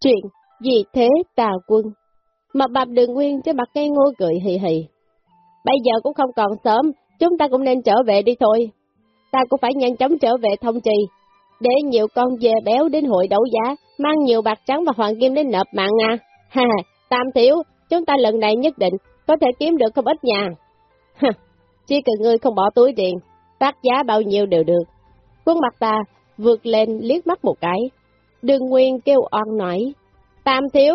Chuyện gì thế tà quân? Mập bạp đường nguyên trên mặt cây ngô cười hì hì. Bây giờ cũng không còn sớm, chúng ta cũng nên trở về đi thôi. Ta cũng phải nhanh chóng trở về thông trì, để nhiều con dê béo đến hội đấu giá, mang nhiều bạc trắng và hoàng kim đến nộp mạng à. Ha, tam thiếu, chúng ta lần này nhất định có thể kiếm được không ít nhà. Ha, chỉ cần ngươi không bỏ túi tiền, phát giá bao nhiêu đều được. Quân mặt ta vượt lên liếc mắt một cái. Đường Nguyên kêu oan nói, Tam thiếu,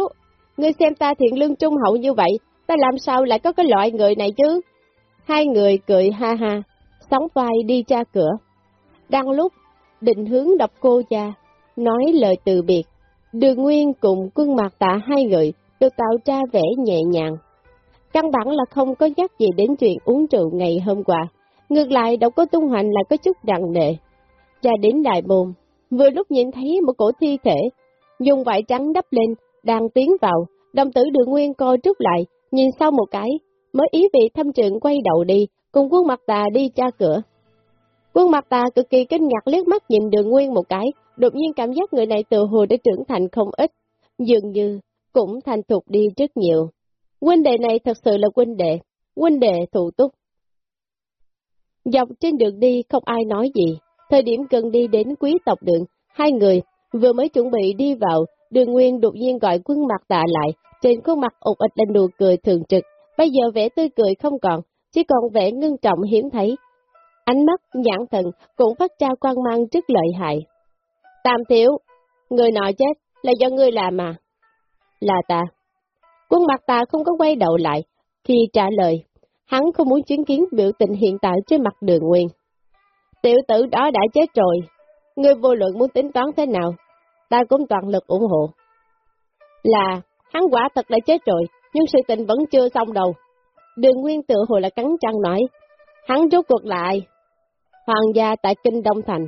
ngươi xem ta thiện lương trung hậu như vậy, ta làm sao lại có cái loại người này chứ? Hai người cười ha ha, sóng vai đi ra cửa. Đang lúc, định hướng đập cô ra, nói lời từ biệt. Đường Nguyên cùng quân mặt tạ hai người được tạo ra vẻ nhẹ nhàng. Căn bản là không có nhắc gì đến chuyện uống rượu ngày hôm qua. Ngược lại, đâu có tung hoành là có chút nặng nề. Ra đến đại môn, vừa lúc nhìn thấy một cổ thi thể, dùng vải trắng đắp lên, đang tiến vào, đồng tử đường nguyên coi trước lại, nhìn sau một cái, mới ý vị thâm trường quay đầu đi, cùng quân mặt tà đi ra cửa. Quân mặt tà cực kỳ kinh ngạc liếc mắt nhìn đường nguyên một cái, đột nhiên cảm giác người này tự hồ đã trưởng thành không ít, dường như cũng thành thục đi rất nhiều. Huynh đệ này thật sự là huynh đệ, huynh đệ thủ túc. Dọc trên đường đi không ai nói gì, thời điểm gần đi đến quý tộc đường, hai người vừa mới chuẩn bị đi vào, đường nguyên đột nhiên gọi quân mặt tạ lại, trên khuôn mặt ụt ịch lên nụ cười thường trực, bây giờ vẻ tươi cười không còn, chỉ còn vẻ ngưng trọng hiếm thấy. Ánh mắt, nhãn thần cũng phát ra quan mang trước lợi hại. Tam thiếu, người nọ chết là do ngươi làm mà. Là ta. Quân mặt ta không có quay đầu lại khi trả lời, hắn không muốn chứng kiến biểu tình hiện tại trên mặt đường nguyên. Tiểu tử đó đã chết rồi, ngươi vô luận muốn tính toán thế nào, ta cũng toàn lực ủng hộ. Là, hắn quả thật đã chết rồi, nhưng sự tình vẫn chưa xong đâu. Đường Nguyên tự hồi là cắn trăng nói, hắn rốt cuộc lại. Hoàng gia tại Kinh Đông Thành.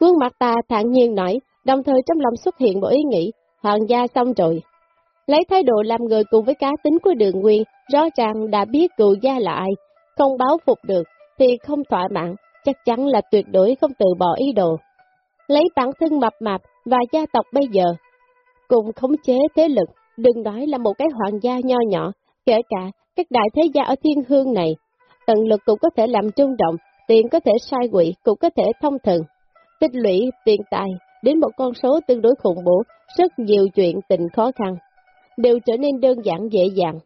Quân mặt ta thản nhiên nói, đồng thời trong lòng xuất hiện một ý nghĩ, hoàng gia xong rồi. Lấy thái độ làm người cùng với cá tính của đường nguyên, rõ ràng đã biết cựu gia là ai, không báo phục được, thì không thỏa mãn, chắc chắn là tuyệt đối không từ bỏ ý đồ. Lấy bản thân mập mạp và gia tộc bây giờ, cùng khống chế thế lực, đừng nói là một cái hoàng gia nho nhỏ, kể cả các đại thế gia ở thiên hương này, tận lực cũng có thể làm trung động, tiền có thể sai quỷ, cũng có thể thông thường, tích lũy tiền tài đến một con số tương đối khủng bố, rất nhiều chuyện tình khó khăn đều trở nên đơn giản dễ dàng.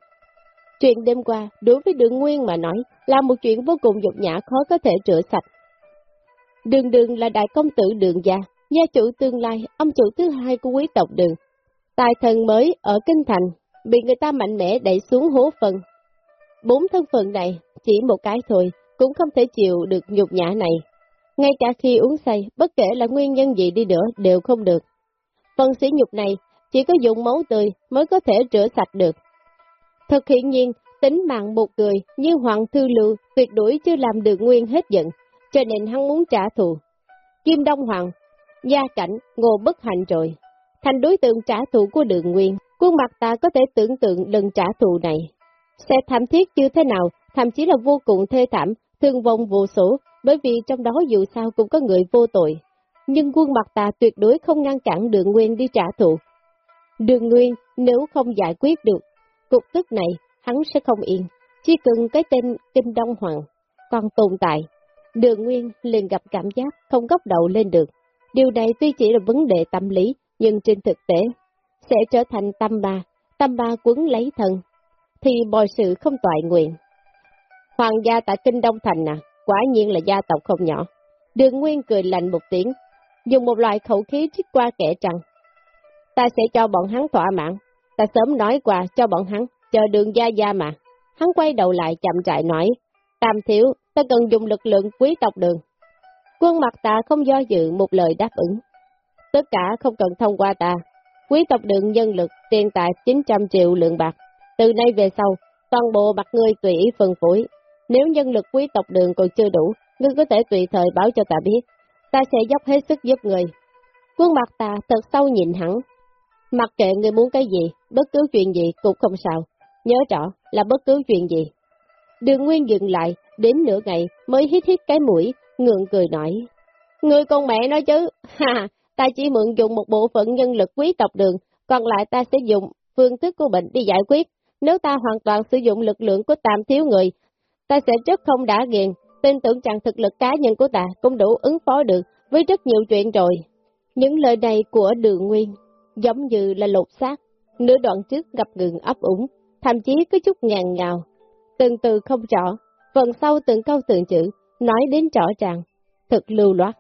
Chuyện đêm qua, đối với đường nguyên mà nói, là một chuyện vô cùng nhục nhã khó có thể rửa sạch. Đường đường là đại công tử đường gia, gia chủ tương lai, ông chủ thứ hai của quý tộc đường. Tài thần mới ở Kinh Thành, bị người ta mạnh mẽ đẩy xuống hố phần. Bốn thân phận này, chỉ một cái thôi, cũng không thể chịu được nhục nhã này. Ngay cả khi uống say, bất kể là nguyên nhân gì đi nữa, đều không được. Phần sĩ nhục này chỉ có dùng máu tươi mới có thể rửa sạch được. Thật hiện nhiên, tính mạng một người như Hoàng Thư Lưu tuyệt đối chưa làm được nguyên hết giận, cho nên hắn muốn trả thù. Kim Đông Hoàng, gia cảnh, ngô bất hạnh rồi. Thành đối tượng trả thù của đường nguyên, quân mặt ta có thể tưởng tượng lần trả thù này. Sẽ thảm thiết như thế nào, thậm chí là vô cùng thê thảm, thương vong vô số, bởi vì trong đó dù sao cũng có người vô tội. Nhưng quân mặt ta tuyệt đối không ngăn cản đường nguyên đi trả thù, Đường Nguyên nếu không giải quyết được cục tức này, hắn sẽ không yên. Chỉ cần cái tên Kinh Đông Hoàng còn tồn tại, đường Nguyên liền gặp cảm giác không góc đầu lên được. Điều này tuy chỉ là vấn đề tâm lý, nhưng trên thực tế sẽ trở thành tâm ba, tâm ba quấn lấy thân, thì mọi sự không toại nguyện. Hoàng gia tại Kinh Đông Thành à, quả nhiên là gia tộc không nhỏ. Đường Nguyên cười lạnh một tiếng, dùng một loại khẩu khí trích qua kẻ trăng ta sẽ cho bọn hắn thỏa mãn. Ta sớm nói qua cho bọn hắn, chờ đường gia gia mà. Hắn quay đầu lại chậm trại nói, tam thiếu, ta cần dùng lực lượng quý tộc đường. Quân mặt ta không do dự một lời đáp ứng. Tất cả không cần thông qua ta. Quý tộc đường nhân lực, tiền tài 900 triệu lượng bạc. Từ nay về sau, toàn bộ mặt ngươi tùy ý phân phối. Nếu nhân lực quý tộc đường còn chưa đủ, ngươi có thể tùy thời báo cho ta biết. Ta sẽ dốc hết sức giúp người. Quân mặt ta thật sâu nhìn hắn, Mặc kệ người muốn cái gì, bất cứ chuyện gì cũng không sao. Nhớ rõ là bất cứ chuyện gì. Đường Nguyên dừng lại, đến nửa ngày mới hít hít cái mũi, ngượng cười nói. Người con mẹ nói chứ, ha, ta chỉ mượn dùng một bộ phận nhân lực quý tộc đường, còn lại ta sẽ dùng phương thức của bệnh đi giải quyết. Nếu ta hoàn toàn sử dụng lực lượng của tam thiếu người, ta sẽ rất không đã nghiền, tin tưởng rằng thực lực cá nhân của ta cũng đủ ứng phó được với rất nhiều chuyện rồi. Những lời này của đường nguyên, giống như là lột xác, nửa đoạn trước gặp ngừng ấp ủng, thậm chí có chút ngàn ngào, từng từ không rõ, phần sau từng câu từng chữ, nói đến rõ ràng, thật lưu loát.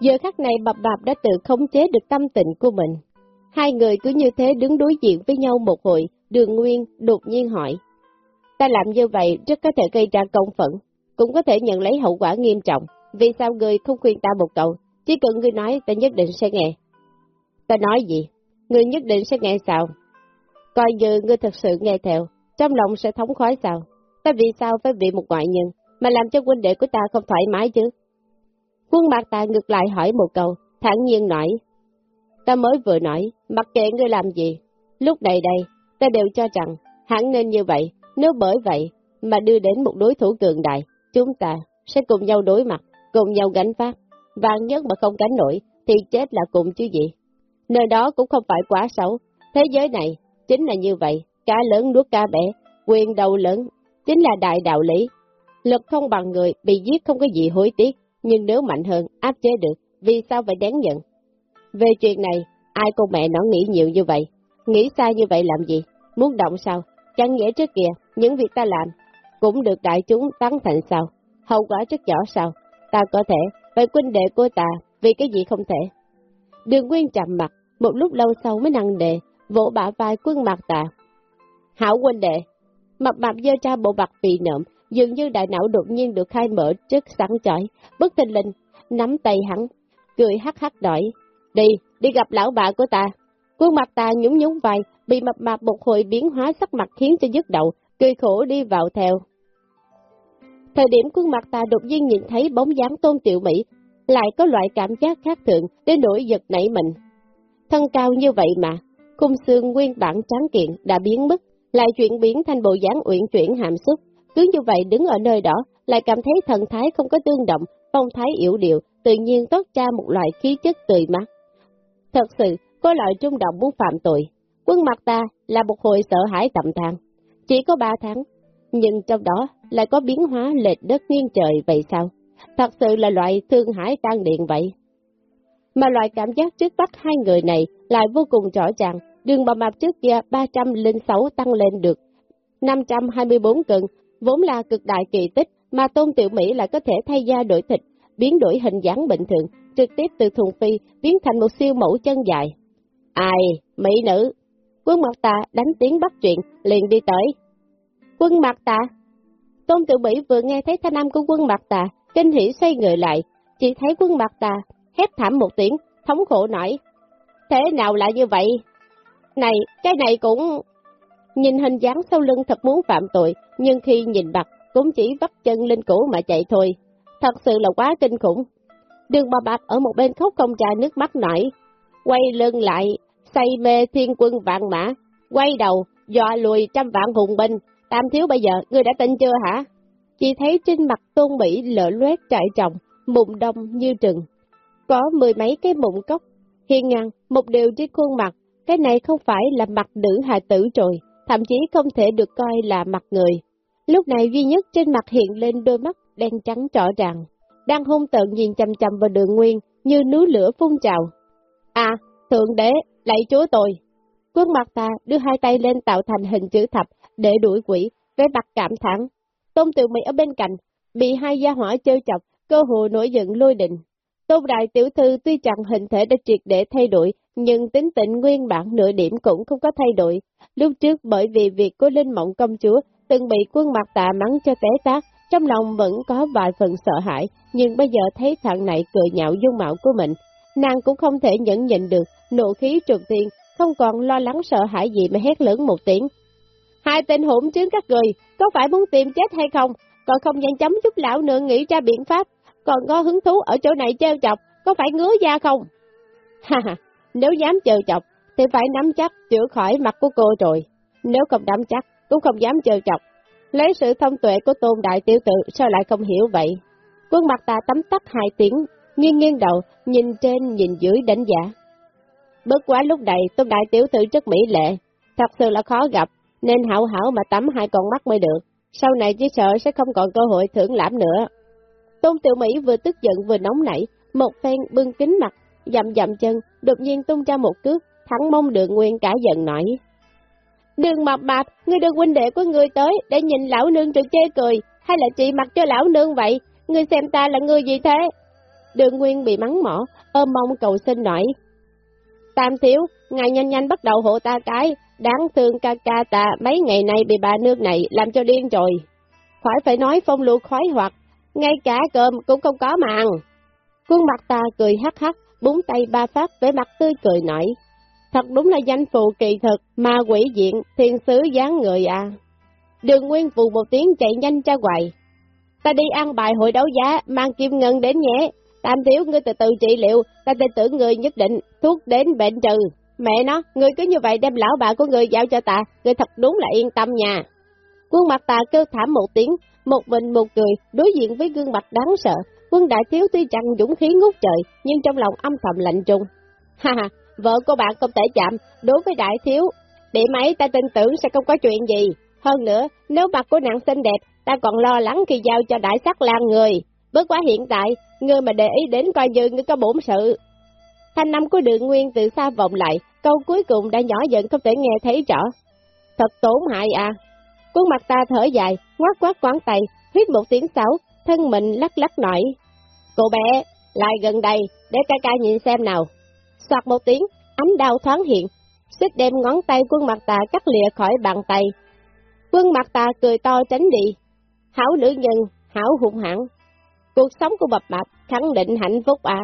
Giờ khắc này bập bạp đã tự khống chế được tâm tình của mình. Hai người cứ như thế đứng đối diện với nhau một hồi, đường nguyên đột nhiên hỏi. Ta làm như vậy rất có thể gây ra công phẫn, cũng có thể nhận lấy hậu quả nghiêm trọng. Vì sao người không khuyên ta một câu, chỉ cần người nói ta nhất định sẽ nghe. Ta nói gì? Người nhất định sẽ nghe sao? Coi như ngươi thật sự nghe theo, trong lòng sẽ thống khói sao? Ta vì sao phải bị một ngoại nhân, mà làm cho huynh đệ của ta không thoải mái chứ? Quân mặt ta ngược lại hỏi một câu, thẳng nhiên nói. Ta mới vừa nói, mặc kệ ngươi làm gì. Lúc này đây, ta đều cho rằng, hẳn nên như vậy, nếu bởi vậy mà đưa đến một đối thủ cường đại, chúng ta sẽ cùng nhau đối mặt, cùng nhau gánh phát. Vàng nhất mà không gánh nổi, thì chết là cùng chứ gì. Nơi đó cũng không phải quá xấu, thế giới này chính là như vậy, cá lớn nuốt cá bé, quyền đầu lớn, chính là đại đạo lý. Lực không bằng người, bị giết không có gì hối tiếc, nhưng nếu mạnh hơn, áp chế được, vì sao phải đáng nhận? Về chuyện này, ai con mẹ nó nghĩ nhiều như vậy? Nghĩ sai như vậy làm gì? Muốn động sao? Chẳng nghĩa trước kia, những việc ta làm, cũng được đại chúng tán thành sao? Hậu quả rất rõ sao? Ta có thể, vậy quân đệ của ta, vì cái gì không thể? Đường Nguyên trầm mặt, một lúc lâu sau mới năng đề, vỗ bả vai quân mặt tà. Hảo quân đệ, mập mạp dơ ra bộ mặt bị nộm, dường như đại não đột nhiên được khai mở trước sáng chói, bất thình linh, nắm tay hắn, cười hắc hắc đổi. Đi, đi gặp lão bà của ta. Quân mặt ta nhúng nhúng vai, bị mập mạp một hồi biến hóa sắc mặt khiến cho dứt đầu, cười khổ đi vào theo. Thời điểm quân mặt ta đột nhiên nhìn thấy bóng dáng tôn tiểu Mỹ, lại có loại cảm giác khác thường, đến nỗi giật nảy mình. Thân cao như vậy mà, khung xương nguyên bản trắng kiện đã biến mất, lại chuyển biến thành bộ dáng uyển chuyển hàm xúc, cứ như vậy đứng ở nơi đó, lại cảm thấy thần thái không có tương động, phong thái yếu điệu, tự nhiên tốt ra một loại khí chất tươi mát. Thật sự, có loại trung động muốn phạm tội. Quân mặt ta là một hồi sợ hãi tầm thang, Chỉ có ba tháng, nhưng trong đó lại có biến hóa lệch đất nghiêng trời vậy sao? Thật sự là loại thương hải tan điện vậy. Mà loại cảm giác trước mắt hai người này lại vô cùng rõ ràng, đường bào mạp trước kia 306 tăng lên được 524 cân, vốn là cực đại kỳ tích, mà Tôn Tiểu Mỹ lại có thể thay da đổi thịt, biến đổi hình dáng bình thường, trực tiếp từ thùng phi biến thành một siêu mẫu chân dài. Ai, mỹ nữ, quân mặt ta đánh tiếng bắt chuyện, liền đi tới. Quân mặt ta, Tôn Tiểu Mỹ vừa nghe thấy thanh âm của quân mặt ta, kinh hỉ xoay người lại, chỉ thấy quân mặt ta, hét thảm một tiếng, thống khổ nổi. Thế nào lại như vậy? Này, cái này cũng... Nhìn hình dáng sau lưng thật muốn phạm tội, nhưng khi nhìn mặt, cũng chỉ vắt chân lên cổ mà chạy thôi. Thật sự là quá kinh khủng. Đường bà bạc ở một bên khóc công trai nước mắt nổi. Quay lưng lại, say mê thiên quân vạn mã. Quay đầu, dọa lùi trăm vạn hùng binh. Tam thiếu bây giờ, ngươi đã tin chưa hả? Chỉ thấy trên mặt tôn Mỹ lỡ loét trại trọng, mụn đông như trừng. Có mười mấy cái mụn cốc. Hiền ngang, một điều trên khuôn mặt, cái này không phải là mặt nữ hài tử rồi, thậm chí không thể được coi là mặt người. Lúc này duy nhất trên mặt hiện lên đôi mắt đen trắng rõ ràng, đang hung tợn nhìn chằm chằm vào đường nguyên như núi lửa phun trào. À, thượng đế, lạy chúa tôi. Quân mặt ta đưa hai tay lên tạo thành hình chữ thập để đuổi quỷ, với mặt cảm thẳng. Tôn tự mỹ ở bên cạnh, bị hai gia hỏa chơi chọc, cơ hồ nổi giận lôi định. Tôn đại tiểu thư tuy chẳng hình thể đã triệt để thay đổi, nhưng tính tịnh nguyên bản nửa điểm cũng không có thay đổi. Lúc trước bởi vì việc của Linh Mộng công chúa từng bị quân mặt tạ mắng cho té tác, trong lòng vẫn có vài phần sợ hãi, nhưng bây giờ thấy thằng này cười nhạo dung mạo của mình, nàng cũng không thể nhẫn nhịn được, nộ khí trùng tiên, không còn lo lắng sợ hãi gì mà hét lớn một tiếng. Hai tên hỗn chứng các người, có phải muốn tìm chết hay không? Còn không nhanh chóng giúp lão nương nghĩ ra biện pháp, còn có hứng thú ở chỗ này treo chọc, có phải ngứa da không? Ha ha, nếu dám treo chọc, thì phải nắm chắc chữa khỏi mặt của cô rồi. Nếu không nắm chắc, cũng không dám treo chọc. Lấy sự thông tuệ của tôn đại tiểu tự, sao lại không hiểu vậy? Quân mặt ta tắm tắt hai tiếng, nghiêng nghiêng đầu, nhìn trên nhìn dưới đánh giá. Bất quá lúc này tôn đại tiểu tự rất mỹ lệ, thật sự là khó gặp, nên hảo hảo mà tắm hai con mắt mới được, sau này chỉ sợ sẽ không còn cơ hội thưởng lãm nữa. Tôn tiểu Mỹ vừa tức giận vừa nóng nảy, một phen bưng kính mặt, dậm dậm chân, đột nhiên tung ra một cước, thẳng mông đường nguyên cả giận nổi. Đường mập mạp, ngươi đưa huynh đệ của ngươi tới để nhìn lão nương trực chê cười, hay là chị mặc cho lão nương vậy? Ngươi xem ta là người gì thế? Đường Nguyên bị mắng mỏ, ôm mong cầu xin nổi. Tam thiếu, ngài nhanh nhanh bắt đầu hộ ta cái, đáng thương ca ca ta mấy ngày nay bị bà nương này làm cho điên rồi. Khỏi phải nói phong lưu khói hoặc, ngay cả cơm cũng không có mà ăn. Quân mặt ta cười hắc hắc, búng tay ba phát với mặt tươi cười nổi. Thật đúng là danh phụ kỳ thực, ma quỷ diện, thiên sứ dáng người à. Đường Nguyên phụ một tiếng chạy nhanh ra ngoài. Ta đi ăn bài hội đấu giá, mang kim ngân đến nhé. Tam thiếu ngươi từ từ trị liệu, ta tin tưởng người nhất định, thuốc đến bệnh trừ. Mẹ nó, ngươi cứ như vậy đem lão bà của ngươi giao cho ta, ngươi thật đúng là yên tâm nha. Quân mặt ta kêu thảm một tiếng, một mình một người đối diện với gương mặt đáng sợ. Quân đại thiếu tuy chẳng dũng khí ngút trời, nhưng trong lòng âm thầm lạnh trùng. Ha ha, vợ của bạn không thể chạm, đối với đại thiếu, để mấy ta tin tưởng sẽ không có chuyện gì. Hơn nữa, nếu mặt của nàng xinh đẹp, ta còn lo lắng khi giao cho đại sắc lan người. Bất quá hiện tại, ngươi mà để ý đến coi như ngươi có bổn sự. Thanh năm của đường nguyên từ xa vọng lại, câu cuối cùng đã nhỏ giận không thể nghe thấy rõ. Thật tổn hại à. Quân mặt ta thở dài, ngoát quát quán tay, huyết một tiếng sáu, thân mình lắc lắc nổi. Cô bé, lại gần đây, để ca ca nhìn xem nào. Soạt một tiếng, ánh đau thoáng hiện, xích đem ngón tay quân mặt ta cắt lìa khỏi bàn tay. Quân mặt ta cười to tránh đi. Hảo nữ nhân, hảo hung hãn. Cuộc sống của bập mạp khẳng định hạnh phúc à.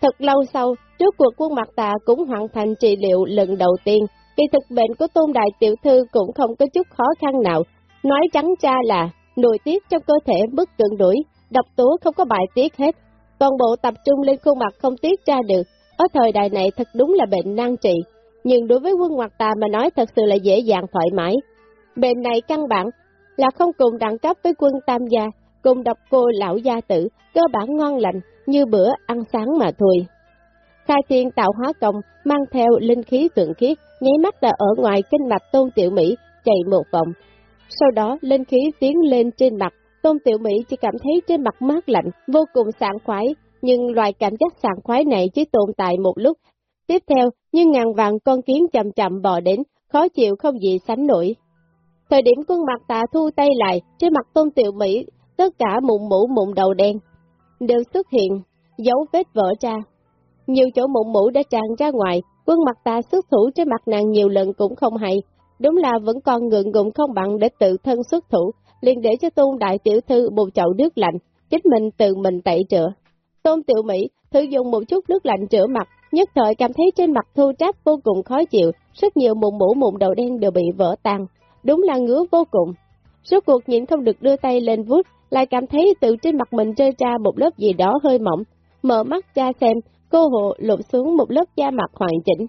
Thật lâu sau, trước cuộc quân mặt ta cũng hoàn thành trị liệu lần đầu tiên, kỳ thực bệnh của tôn đại tiểu thư cũng không có chút khó khăn nào. Nói trắng ra là, nội tiết trong cơ thể mức cận đuổi, độc tố không có bài tiết hết. Toàn bộ tập trung lên khuôn mặt không tiết ra được, ở thời đại này thật đúng là bệnh nan trị, nhưng đối với quân mặt ta mà nói thật sự là dễ dàng thoải mái. Bệnh này căn bản là không cùng đẳng cấp với quân tam gia, cùng độc cô lão gia tử, cơ bản ngon lành, như bữa ăn sáng mà thôi. Khai thiên tạo hóa công, mang theo linh khí tượng khiết, nháy mắt đã ở ngoài kinh mạch tôn tiểu Mỹ, chạy một vòng. Sau đó, linh khí tiến lên trên mặt, tôn tiểu Mỹ chỉ cảm thấy trên mặt mát lạnh, vô cùng sảng khoái, nhưng loài cảm giác sảng khoái này chỉ tồn tại một lúc. Tiếp theo, như ngàn vàng con kiến chậm chậm bò đến, khó chịu không gì sánh nổi. Thời điểm quân mặt tạ thu tay lại, trên mặt tôn tiểu Mỹ, tất cả mụn mũ mụn đầu đen, đều xuất hiện, dấu vết vỡ ra. Nhiều chỗ mụn mũ đã tràn ra ngoài, quân mặt ta xuất thủ trên mặt nàng nhiều lần cũng không hay, đúng là vẫn còn ngượng ngùng không bằng để tự thân xuất thủ, liền để cho tôn đại tiểu thư một chậu nước lạnh, chính mình tự mình tẩy rửa. Tôn tiểu Mỹ thử dùng một chút nước lạnh rửa mặt, nhất thời cảm thấy trên mặt thu tráp vô cùng khó chịu, rất nhiều mụn mũ mụn đầu đen đều bị vỡ tan, đúng là ngứa vô cùng. Suốt cuộc nhịn không được đưa tay lên vuốt, lại cảm thấy từ trên mặt mình rơi ra một lớp gì đó hơi mỏng, mở mắt ra xem, cô hộ lột xuống một lớp da mặt hoàn chỉnh.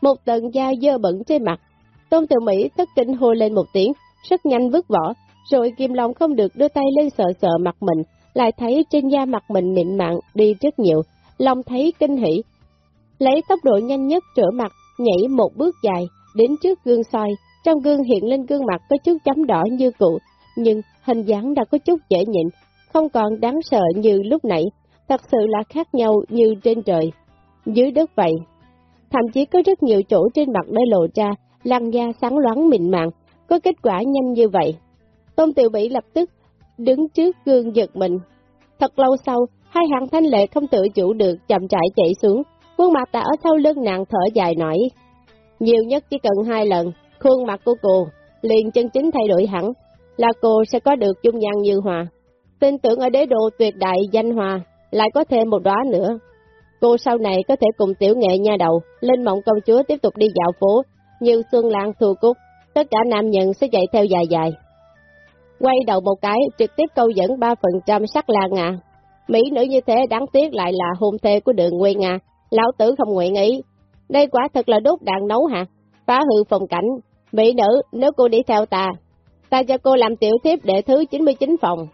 Một tầng da dơ bẩn trên mặt, Tôn Tiểu Mỹ thất kinh hô lên một tiếng, rất nhanh vứt vỏ, rồi Kim Long không được đưa tay lên sợ sợ mặt mình, lại thấy trên da mặt mình mịn màng đi rất nhiều, Long thấy kinh hỉ. Lấy tốc độ nhanh nhất trở mặt, nhảy một bước dài, đến trước gương soi, trong gương hiện lên gương mặt có chút chấm đỏ như cũ, nhưng hình dáng đã có chút dễ nhịn, không còn đáng sợ như lúc nãy, thật sự là khác nhau như trên trời, dưới đất vậy. Thậm chí có rất nhiều chỗ trên mặt đã lộ ra, làn da sáng loáng mịn màng, có kết quả nhanh như vậy. Tôn Tiểu Bỉ lập tức đứng trước gương giật mình. Thật lâu sau, hai hàng thanh lệ không tự chủ được chậm rãi chạy xuống, khuôn mặt ta ở sau lưng nàng thở dài nổi. Nhiều nhất chỉ cần hai lần, khuôn mặt của cô liền chân chính thay đổi hẳn, là cô sẽ có được dung nhan như hòa. Tin tưởng ở đế độ tuyệt đại danh hòa, lại có thêm một đóa nữa. Cô sau này có thể cùng tiểu nghệ nha đầu, lên mộng công chúa tiếp tục đi dạo phố, như Xuân Lan Thu Cúc, tất cả nam nhân sẽ chạy theo dài dài. Quay đầu một cái, trực tiếp câu dẫn 3% sắc là à. Mỹ nữ như thế đáng tiếc lại là hôn thê của đường nguyên nga lão tử không nguyện ý. Đây quả thật là đốt đạn nấu hả? Phá hư phòng cảnh. Mỹ nữ, nếu cô đi theo ta, ta cho cô làm tiểu thiếp để thứ 99 phòng.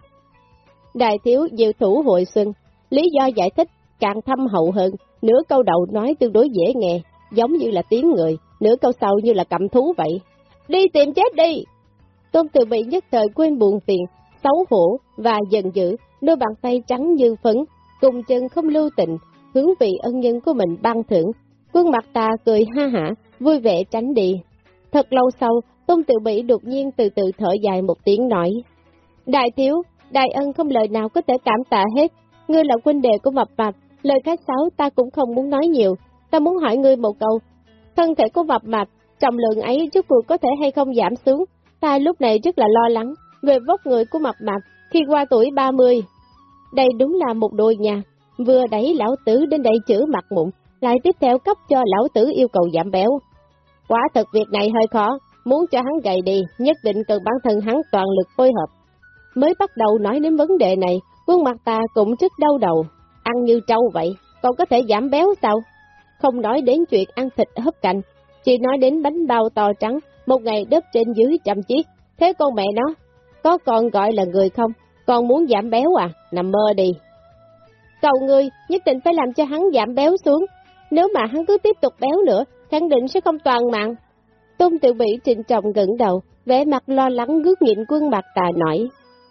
Đại thiếu diệu thủ hội xuân, lý do giải thích càng thâm hậu hơn, nửa câu đầu nói tương đối dễ nghe, giống như là tiếng người, nửa câu sau như là cầm thú vậy. Đi tìm chết đi! Tôn từ Mỹ nhất thời quên buồn phiền, xấu hổ và giận dữ, đôi bàn tay trắng như phấn, cùng chân không lưu tình, hướng vị ân nhân của mình ban thưởng. Quân mặt ta cười ha hả, vui vẻ tránh đi. Thật lâu sau, Tôn Tiểu Mỹ đột nhiên từ từ thở dài một tiếng nói. Đại thiếu, đại ân không lời nào có thể cảm tạ hết. Ngươi là quân đề của mập mạp, lời khách sáo ta cũng không muốn nói nhiều. Ta muốn hỏi ngươi một câu. Thân thể của mập mạp, trọng lượng ấy trước cuộc có thể hay không giảm xuống. Ta lúc này rất là lo lắng về vóc người của mập mạp khi qua tuổi 30. Đây đúng là một đôi nhà, vừa đẩy lão tử đến đây chữ mặt mụn, lại tiếp theo cấp cho lão tử yêu cầu giảm béo. Quả thật việc này hơi khó, muốn cho hắn gầy đi, nhất định cần bản thân hắn toàn lực phối hợp. Mới bắt đầu nói đến vấn đề này, quân mặt ta cũng rất đau đầu, ăn như trâu vậy, còn có thể giảm béo sao? Không nói đến chuyện ăn thịt hấp cạnh, chỉ nói đến bánh bao to trắng, một ngày đớp trên dưới trăm chiếc, thế con mẹ nó, có con gọi là người không? Con muốn giảm béo à? Nằm mơ đi. Cầu ngươi nhất định phải làm cho hắn giảm béo xuống, nếu mà hắn cứ tiếp tục béo nữa, khẳng định sẽ không toàn mạng. Tôn Tiểu Bỉ trịnh trọng gần đầu, vẻ mặt lo lắng gước nhịn quân mặt tà nổi.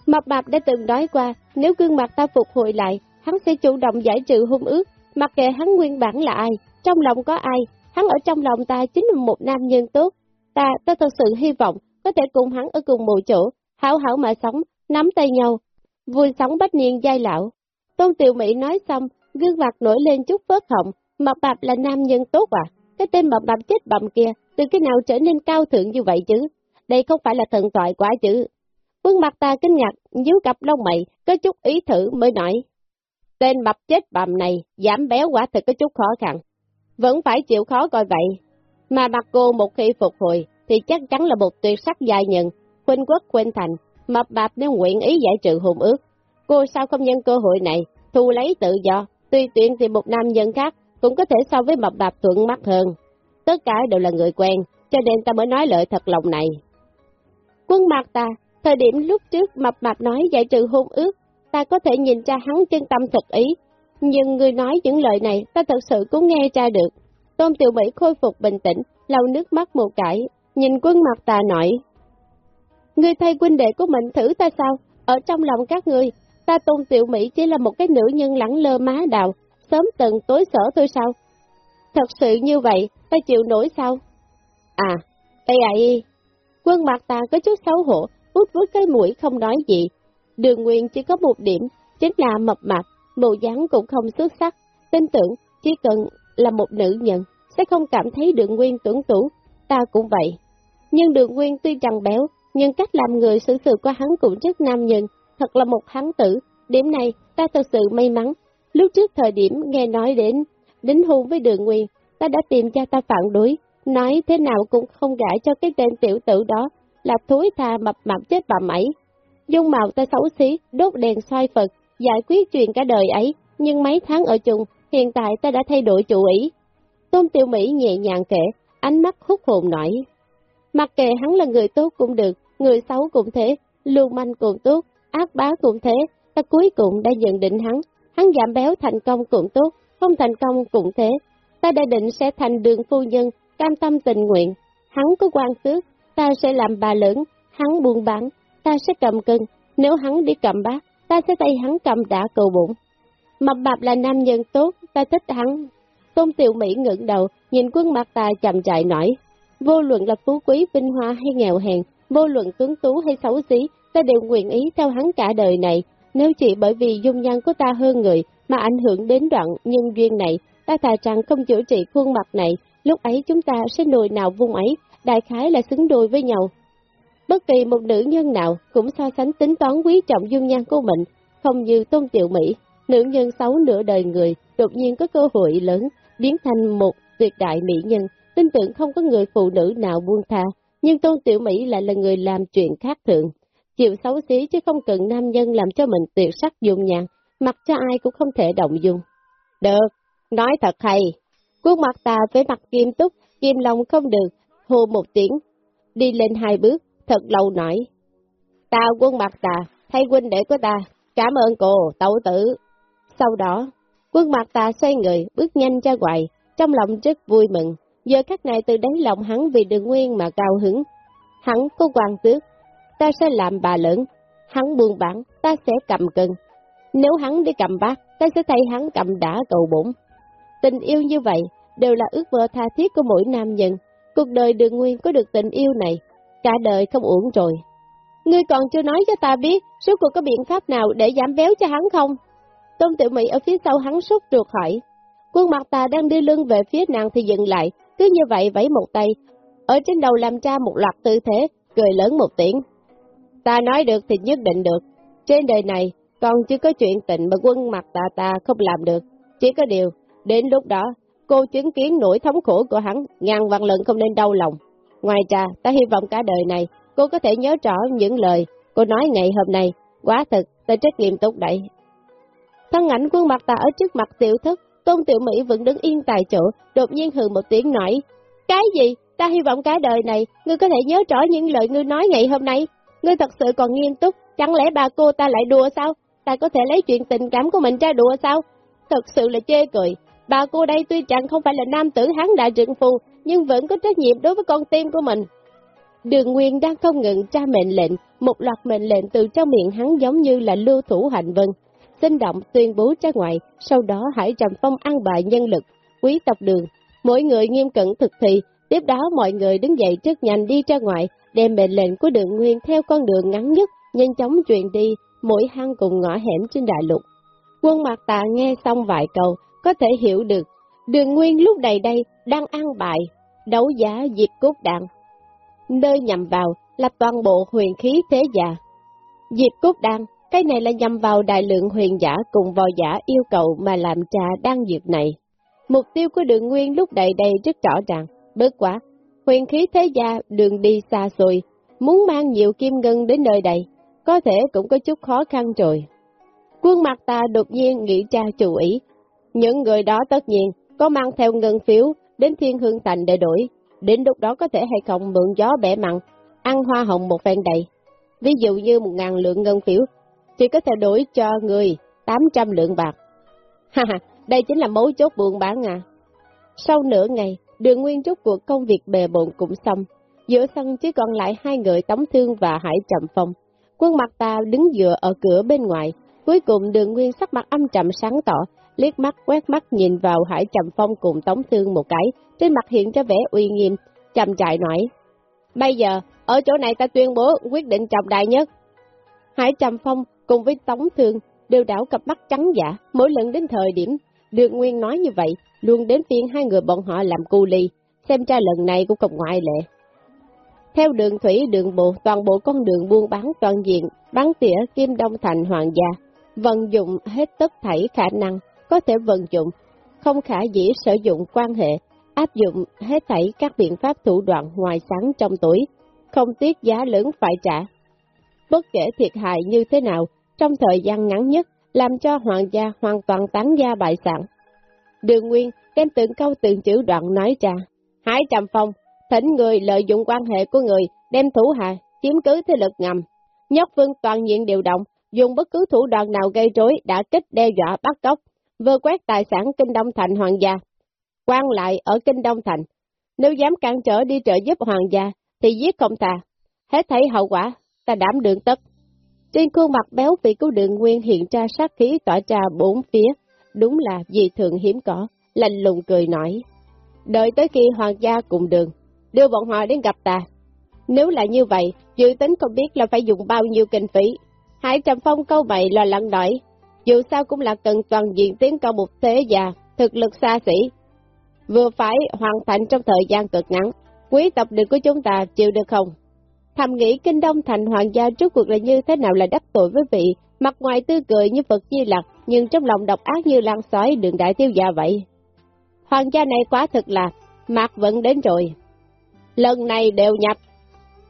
Mập mạp đã từng nói qua, nếu gương mặt ta phục hồi lại, hắn sẽ chủ động giải trừ hung ước, mặc kệ hắn nguyên bản là ai, trong lòng có ai, hắn ở trong lòng ta chính là một nam nhân tốt. Ta, ta thật sự hy vọng có thể cùng hắn ở cùng một chỗ, hảo hảo mà sống, nắm tay nhau, vui sống bách niên giai lão. Tôn Tiểu Mỹ nói xong, gương mặt nổi lên chút vớt họng, mập mạp là nam nhân tốt à? Cái tên mập mạp chết bầm kia, từ cái nào trở nên cao thượng như vậy chứ? Đây không phải là thần thoại quá chứ? Quân mặt ta kinh ngạc, nhíu cặp lông mày, có chút ý thử mới nói. Tên mập chết bầm này, giảm béo quả thật có chút khó khăn. Vẫn phải chịu khó coi vậy. Mà mặt cô một khi phục hồi, thì chắc chắn là một tuyệt sắc dài nhận, khuynh quốc khuynh thành, mập bạp nếu nguyện ý giải trừ hôn ước. Cô sao không nhân cơ hội này, thu lấy tự do, tuy tuyển thì một nam nhân khác cũng có thể so với mập bạp thuận mắt hơn. Tất cả đều là người quen, cho nên ta mới nói lời thật lòng này. Quân mặt ta, thời điểm lúc trước mập mạp nói giải trừ hôn ước, ta có thể nhìn ra hắn chân tâm thật ý, nhưng người nói những lời này ta thật sự cũng nghe ra được. Tôn Tiểu Mỹ khôi phục bình tĩnh, lau nước mắt một cãi, nhìn quân mặt ta nói. Người thay huynh đệ của mình thử ta sao? Ở trong lòng các người, ta Tôn Tiểu Mỹ chỉ là một cái nữ nhân lẳng lơ má đào, sớm từng tối sở thôi sao? Thật sự như vậy, ta chịu nổi sao? À, đây ấy, quân mặt ta có chút xấu hổ, út vút cái mũi không nói gì. Đường Nguyên chỉ có một điểm, chính là mập mạp, bộ dáng cũng không xuất sắc. Tin tưởng, chỉ cần là một nữ nhân, sẽ không cảm thấy đường Nguyên tưởng tủ, ta cũng vậy. Nhưng đường Nguyên tuy rằng béo, nhưng cách làm người xử sự của hắn cũng rất nam nhân, thật là một hắn tử. Điểm này, ta thật sự may mắn. Lúc trước thời điểm nghe nói đến đính hôn với đường Nguyên, ta đã tìm cha ta phản đối, nói thế nào cũng không gả cho cái tên tiểu tử đó, là thối tha mập mạp chết bà mẩy. Dung mạo ta xấu xí, đốt đèn xoay Phật, giải quyết chuyện cả đời ấy, nhưng mấy tháng ở chung, hiện tại ta đã thay đổi chủ ý. Tôn Tiểu Mỹ nhẹ nhàng kể, ánh mắt hút hồn nổi. Mặc kệ hắn là người tốt cũng được, người xấu cũng thế, lưu manh cũng tốt, ác bá cũng thế, ta cuối cùng đã nhận định hắn, hắn giảm béo thành công cũng tốt, không thành công cũng thế. Ta đã định sẽ thành đường phu nhân, cam tâm tình nguyện, hắn có quan tước, ta sẽ làm bà lớn, hắn buôn bán, ta sẽ cầm cân, nếu hắn đi cầm bát, ta sẽ tay hắn cầm đã cầu bụng. Mập bạp là nam nhân tốt, ta thích hắn. Tôn Tiểu Mỹ ngẩng đầu, nhìn quân mặt ta chậm chạy nổi. Vô luận là phú quý, vinh hoa hay nghèo hèn, vô luận tuấn tú hay xấu xí, ta đều nguyện ý theo hắn cả đời này. Nếu chỉ bởi vì dung nhan của ta hơn người mà ảnh hưởng đến đoạn nhân duyên này, ta thà rằng không chữa trị khuôn mặt này, lúc ấy chúng ta sẽ nồi nào vung ấy, đại khái là xứng đôi với nhau. Bất kỳ một nữ nhân nào cũng so sánh tính toán quý trọng dung nhan của mình, không như tôn tiểu Mỹ, nữ nhân xấu nửa đời người, đột nhiên có cơ hội lớn, biến thành một tuyệt đại mỹ nhân, tin tưởng không có người phụ nữ nào buông tha, nhưng tôn tiểu Mỹ lại là người làm chuyện khác thường. Chịu xấu xí chứ không cần nam nhân làm cho mình tuyệt sắc dung nhan, mặc cho ai cũng không thể động dung. Được, nói thật hay. Khuôn mặt ta với mặt kim túc, kim lòng không được, hô một tiếng, đi lên hai bước, thật lâu nói. Ta quân mặt ta, thay huynh đệ của ta, cảm ơn cô, tẩu tử. Sau đó, Quân mặt ta xoay người, bước nhanh ra ngoài, trong lòng rất vui mừng. Giờ khắc này từ đáy lòng hắn vì đường nguyên mà cao hứng. Hắn có quan tước, ta sẽ làm bà lớn. Hắn buông bản, ta sẽ cầm cân. Nếu hắn đi cầm bát, ta sẽ thay hắn cầm đá cầu bụng. Tình yêu như vậy, đều là ước mơ tha thiết của mỗi nam nhân. Cuộc đời đường nguyên có được tình yêu này, cả đời không uổng rồi. Ngươi còn chưa nói cho ta biết, số cuộc có biện pháp nào để giảm béo cho hắn không? Tôn Tiểu Mỹ ở phía sau hắn sốt ruột hỏi. Quân mặt ta đang đi lưng về phía nàng thì dừng lại, cứ như vậy vẫy một tay. Ở trên đầu làm ra một loạt tư thế, cười lớn một tiếng. Ta nói được thì nhất định được. Trên đời này, còn chưa có chuyện tình mà quân mặt ta ta không làm được. Chỉ có điều, đến lúc đó, cô chứng kiến nỗi thống khổ của hắn, ngàn vạn lần không nên đau lòng. Ngoài ra, ta hy vọng cả đời này, cô có thể nhớ rõ những lời cô nói ngày hôm nay. Quá thật, ta trách nghiêm túc đấy. Thân ảnh quân mặt ta ở trước mặt tiểu thất, Tôn Tiểu Mỹ vẫn đứng yên tại chỗ, đột nhiên hừ một tiếng nói. Cái gì? Ta hy vọng cả đời này, ngươi có thể nhớ rõ những lời ngươi nói ngày hôm nay. Ngươi thật sự còn nghiêm túc, chẳng lẽ bà cô ta lại đùa sao? Ta có thể lấy chuyện tình cảm của mình ra đùa sao? Thật sự là chê cười. Bà cô đây tuy chẳng không phải là nam tử hán đại trượng phu, nhưng vẫn có trách nhiệm đối với con tim của mình. Đường Nguyên đang không ngừng tra mệnh lệnh, một loạt mệnh lệnh từ trong miệng hắn giống như là lưu thủ hành vân. Sinh động tuyên bố ra ngoài, sau đó hãy Trầm Phong ăn bài nhân lực, quý tộc đường. Mỗi người nghiêm cẩn thực thi, tiếp đó mọi người đứng dậy rất nhanh đi ra ngoài, đem mệnh lệnh của đường Nguyên theo con đường ngắn nhất, nhanh chóng truyền đi, mỗi hang cùng ngõ hẻm trên đại lục. Quân mặt tà nghe xong vài câu, có thể hiểu được, đường Nguyên lúc này đây đang ăn bài, đấu giá diệt cốt đạn. Nơi nhằm vào là toàn bộ huyền khí thế già. Diệt cốt đan, cái này là nhằm vào đại lượng huyền giả cùng vò giả yêu cầu mà làm trà đang dược này. Mục tiêu của đường nguyên lúc này đây rất rõ ràng, bớt quá, huyền khí thế gia đường đi xa xôi, muốn mang nhiều kim ngân đến nơi đây, có thể cũng có chút khó khăn rồi. Quân mặt ta đột nhiên nghĩ ra chủ ý, những người đó tất nhiên có mang theo ngân phiếu đến thiên hương thành để đổi, đến lúc đó có thể hay không mượn gió bẻ mặn, ăn hoa hồng một phen đầy. Ví dụ như một ngàn lượng ngân phiếu, chỉ có thể đổi cho người 800 lượng bạc. Ha ha, đây chính là mấu chốt buôn bán à. Sau nửa ngày, đường nguyên rút cuộc công việc bề bộn cũng xong. Giữa sân chỉ còn lại hai người Tống Thương và Hải Trầm Phong. Quân mặt ta đứng dựa ở cửa bên ngoài. Cuối cùng đường nguyên sắc mặt âm trầm sáng tỏ, liếc mắt quét mắt nhìn vào Hải Trầm Phong cùng Tống Thương một cái, trên mặt hiện ra vẻ uy nghiêm, trầm trại nói. Bây giờ, ở chỗ này ta tuyên bố quyết định trọng đại nhất. Hải Trầm Phong cùng với Tống Thương đều đảo cặp mắt trắng giả, mỗi lần đến thời điểm, được nguyên nói như vậy, luôn đến phiên hai người bọn họ làm cu ly, xem ra lần này cũng không ngoại lệ. Theo đường thủy đường bộ, toàn bộ con đường buôn bán toàn diện, bán tỉa Kim Đông Thành Hoàng gia, vận dụng hết tất thảy khả năng, có thể vận dụng, không khả dĩ sử dụng quan hệ, áp dụng hết thảy các biện pháp thủ đoạn ngoài sáng trong tuổi, không tiếc giá lớn phải trả. Bất kể thiệt hại như thế nào, trong thời gian ngắn nhất, làm cho hoàng gia hoàn toàn tán gia bại sản. Đường Nguyên đem từng câu từng chữ đoạn nói ra. Hải Trầm Phong, thỉnh người lợi dụng quan hệ của người, đem thủ hạ, chiếm cứ thế lực ngầm. Nhất vương toàn diện điều động, dùng bất cứ thủ đoạn nào gây rối đã kích đe dọa bắt cóc, vơ quét tài sản Kinh Đông Thành hoàng gia. quan lại ở Kinh Đông Thành, nếu dám cản trở đi trợ giúp hoàng gia, thì giết không thà. Hết thấy hậu quả, ta đảm đường tất. Trên khuôn mặt béo vị của đường nguyên hiện ra sát khí tỏa ra bốn phía, đúng là dị thường hiếm có, lạnh lùng cười nói. Đợi tới khi hoàng gia cùng đường, đưa bọn họ đến gặp ta. Nếu là như vậy, dự tính không biết là phải dùng bao nhiêu kinh phí. Hải Trầm Phong câu bậy lo lắng đợi dù sao cũng là cần toàn diện tiến công một thế già, thực lực xa xỉ. Vừa phải hoàn thành trong thời gian cực ngắn, quý tộc đường của chúng ta chịu được không? Thầm nghĩ kinh đông thành hoàng gia trước cuộc là như thế nào là đắc tội với vị, mặt ngoài tươi cười như Phật Di Lặc, nhưng trong lòng độc ác như lan sói đường đại tiêu gia vậy. Hoàng gia này quá thực là, mạc vẫn đến rồi. Lần này đều nhập,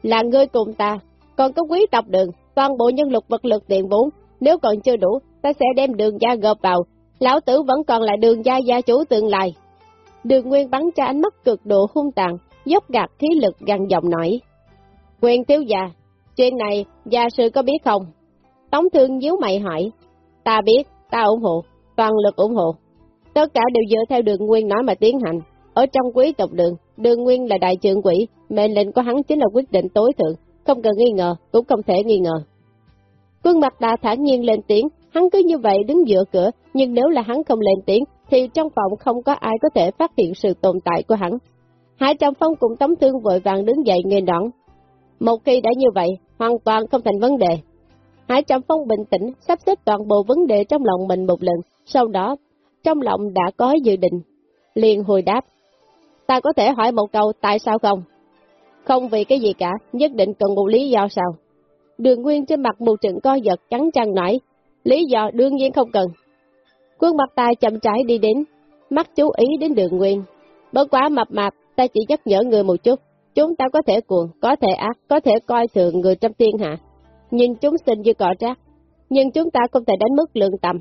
là ngươi cùng ta, còn có quý tộc đường, toàn bộ nhân lực vật lực tiền vốn, nếu còn chưa đủ, ta sẽ đem đường gia gộp vào, lão tử vẫn còn là đường gia gia chủ tương lai. Đường Nguyên bắn cho ánh mắt cực độ hung tàn, dốc gạt khí lực gằn giọng nói. Quyền thiếu già, chuyện này gia sư có biết không? Tống thương nhíu mày hỏi. Ta biết, ta ủng hộ, toàn lực ủng hộ. Tất cả đều dựa theo đường nguyên nói mà tiến hành. Ở trong quý tộc đường, đường nguyên là đại trưởng quỷ, mệnh lệnh của hắn chính là quyết định tối thượng, không cần nghi ngờ, cũng không thể nghi ngờ. Quân mặt ta thản nhiên lên tiếng, hắn cứ như vậy đứng giữa cửa, nhưng nếu là hắn không lên tiếng, thì trong phòng không có ai có thể phát hiện sự tồn tại của hắn. Hải Trọng Phong cùng Tống Thương vội vàng đứng dậy nghênh đón. Một khi đã như vậy, hoàn toàn không thành vấn đề. Hải Trọng Phong bình tĩnh, sắp xếp toàn bộ vấn đề trong lòng mình một lần, sau đó, trong lòng đã có dự định. liền hồi đáp, ta có thể hỏi một câu tại sao không? Không vì cái gì cả, nhất định cần một lý do sao? Đường Nguyên trên mặt một trận co giật cắn trăng nói, lý do đương nhiên không cần. Quân mặt ta chậm trái đi đến, mắt chú ý đến đường Nguyên. Bất quá mập mạp, ta chỉ nhắc nhở người một chút, chúng ta có thể cuồng, có thể ác, có thể coi thường người trong thiên hạ. Nhưng chúng sinh như cỏ rác, nhưng chúng ta không thể đánh mất lương tâm.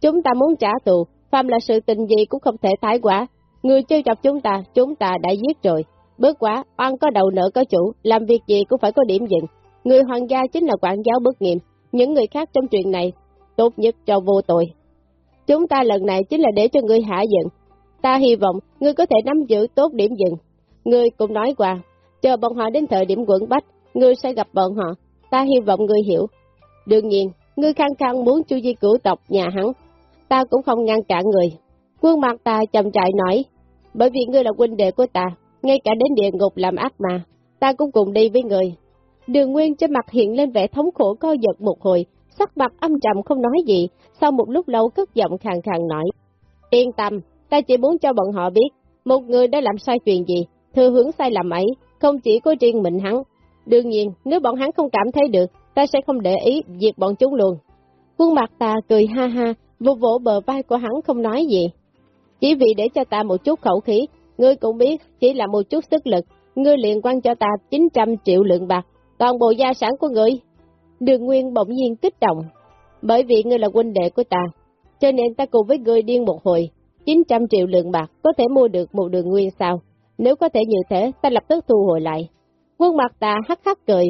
Chúng ta muốn trả thù, phàm là sự tình gì cũng không thể thái quả. Người chơi chọc chúng ta, chúng ta đã giết rồi. Bước quá, oan có đầu nợ có chủ, làm việc gì cũng phải có điểm dừng. Người hoàng gia chính là quản giáo bất nghiệm, những người khác trong chuyện này, tốt nhất cho vô tội. Chúng ta lần này chính là để cho ngươi hạ giận. Ta hy vọng ngươi có thể nắm giữ tốt điểm dừng. Ngươi cũng nói qua, chờ bọn họ đến thời điểm quẩn bách, ngươi sẽ gặp bọn họ. Ta hy vọng ngươi hiểu. Đương nhiên, ngươi khăng khăng muốn chu di cửu tộc nhà hắn. Ta cũng không ngăn cản người. Quân mặt ta chậm trại nói, bởi vì ngươi là huynh đệ của ta, ngay cả đến địa ngục làm ác mà, ta cũng cùng đi với người. Đường Nguyên trên mặt hiện lên vẻ thống khổ co giật một hồi, sắc mặt âm trầm không nói gì, sau một lúc lâu cất giọng khàn khàn nói. Yên tâm, ta chỉ muốn cho bọn họ biết, một người đã làm sai chuyện gì, thừa hướng sai lầm ấy, không chỉ có riêng mình hắn. Đương nhiên, nếu bọn hắn không cảm thấy được, ta sẽ không để ý diệt bọn chúng luôn. Khuôn mặt ta cười ha ha, vỗ vỗ bờ vai của hắn không nói gì. Chỉ vì để cho ta một chút khẩu khí, ngươi cũng biết, chỉ là một chút sức lực, ngươi liền quan cho ta 900 triệu lượng bạc, toàn bộ gia sản của ngươi. Đường Nguyên bỗng nhiên kích động, bởi vì ngươi là huynh đệ của ta, cho nên ta cùng với ngươi điên một hồi, 900 triệu lượng bạc có thể mua được một đường nguyên sao, nếu có thể như thế, ta lập tức thu hồi lại. Quân mặt ta hắc hắc cười,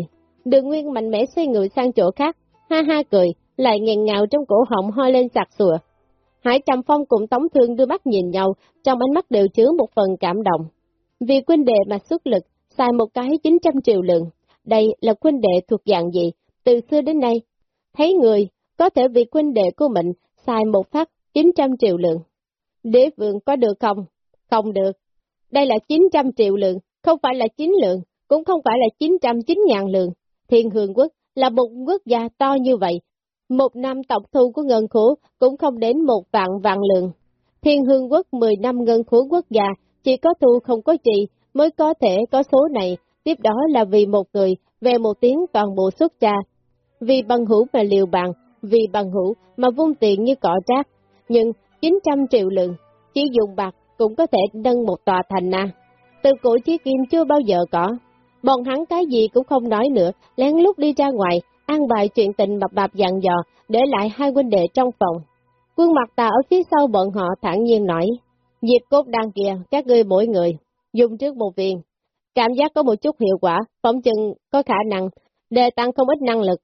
đường nguyên mạnh mẽ xoay người sang chỗ khác, ha ha cười, lại nghẹn ngào trong cổ họng ho lên sặc sùa. Hải Trầm Phong cùng Tống Thương đưa mắt nhìn nhau, trong ánh mắt đều chứa một phần cảm động. Vì quân đệ mà xuất lực, xài một cái 900 triệu lượng. Đây là quân đệ thuộc dạng gì? Từ xưa đến nay, thấy người, có thể vì quân đệ của mình xài một phát 900 triệu lượng. Đế vương có được không? Không được. Đây là 900 triệu lượng, không phải là 9 lượng, cũng không phải là 909 ngàn lượng. Thiên hương quốc là một quốc gia to như vậy. Một năm tổng thu của ngân khố cũng không đến một vạn vạn lượng. Thiên hương quốc 10 năm ngân khố quốc gia, chỉ có thu không có trị mới có thể có số này, tiếp đó là vì một người, về một tiếng toàn bộ xuất trà vì bằng hữu mà liều bằng, vì bằng hữu mà vung tiền như cỏ rác. Nhưng 900 triệu lượng, chỉ dùng bạc cũng có thể nâng một tòa thành na. Từ cổ chí kim chưa bao giờ có. Bọn hắn cái gì cũng không nói nữa, lén lút đi ra ngoài, an bài chuyện tình mập bạp dặn dò, để lại hai huynh đệ trong phòng. Quân mặt tà ở phía sau bọn họ thản nhiên nói, Diệp cốt đang kìa, các ngươi mỗi người, dùng trước một viên. Cảm giác có một chút hiệu quả, phỏng chừng có khả năng, đề tăng không ít năng lực.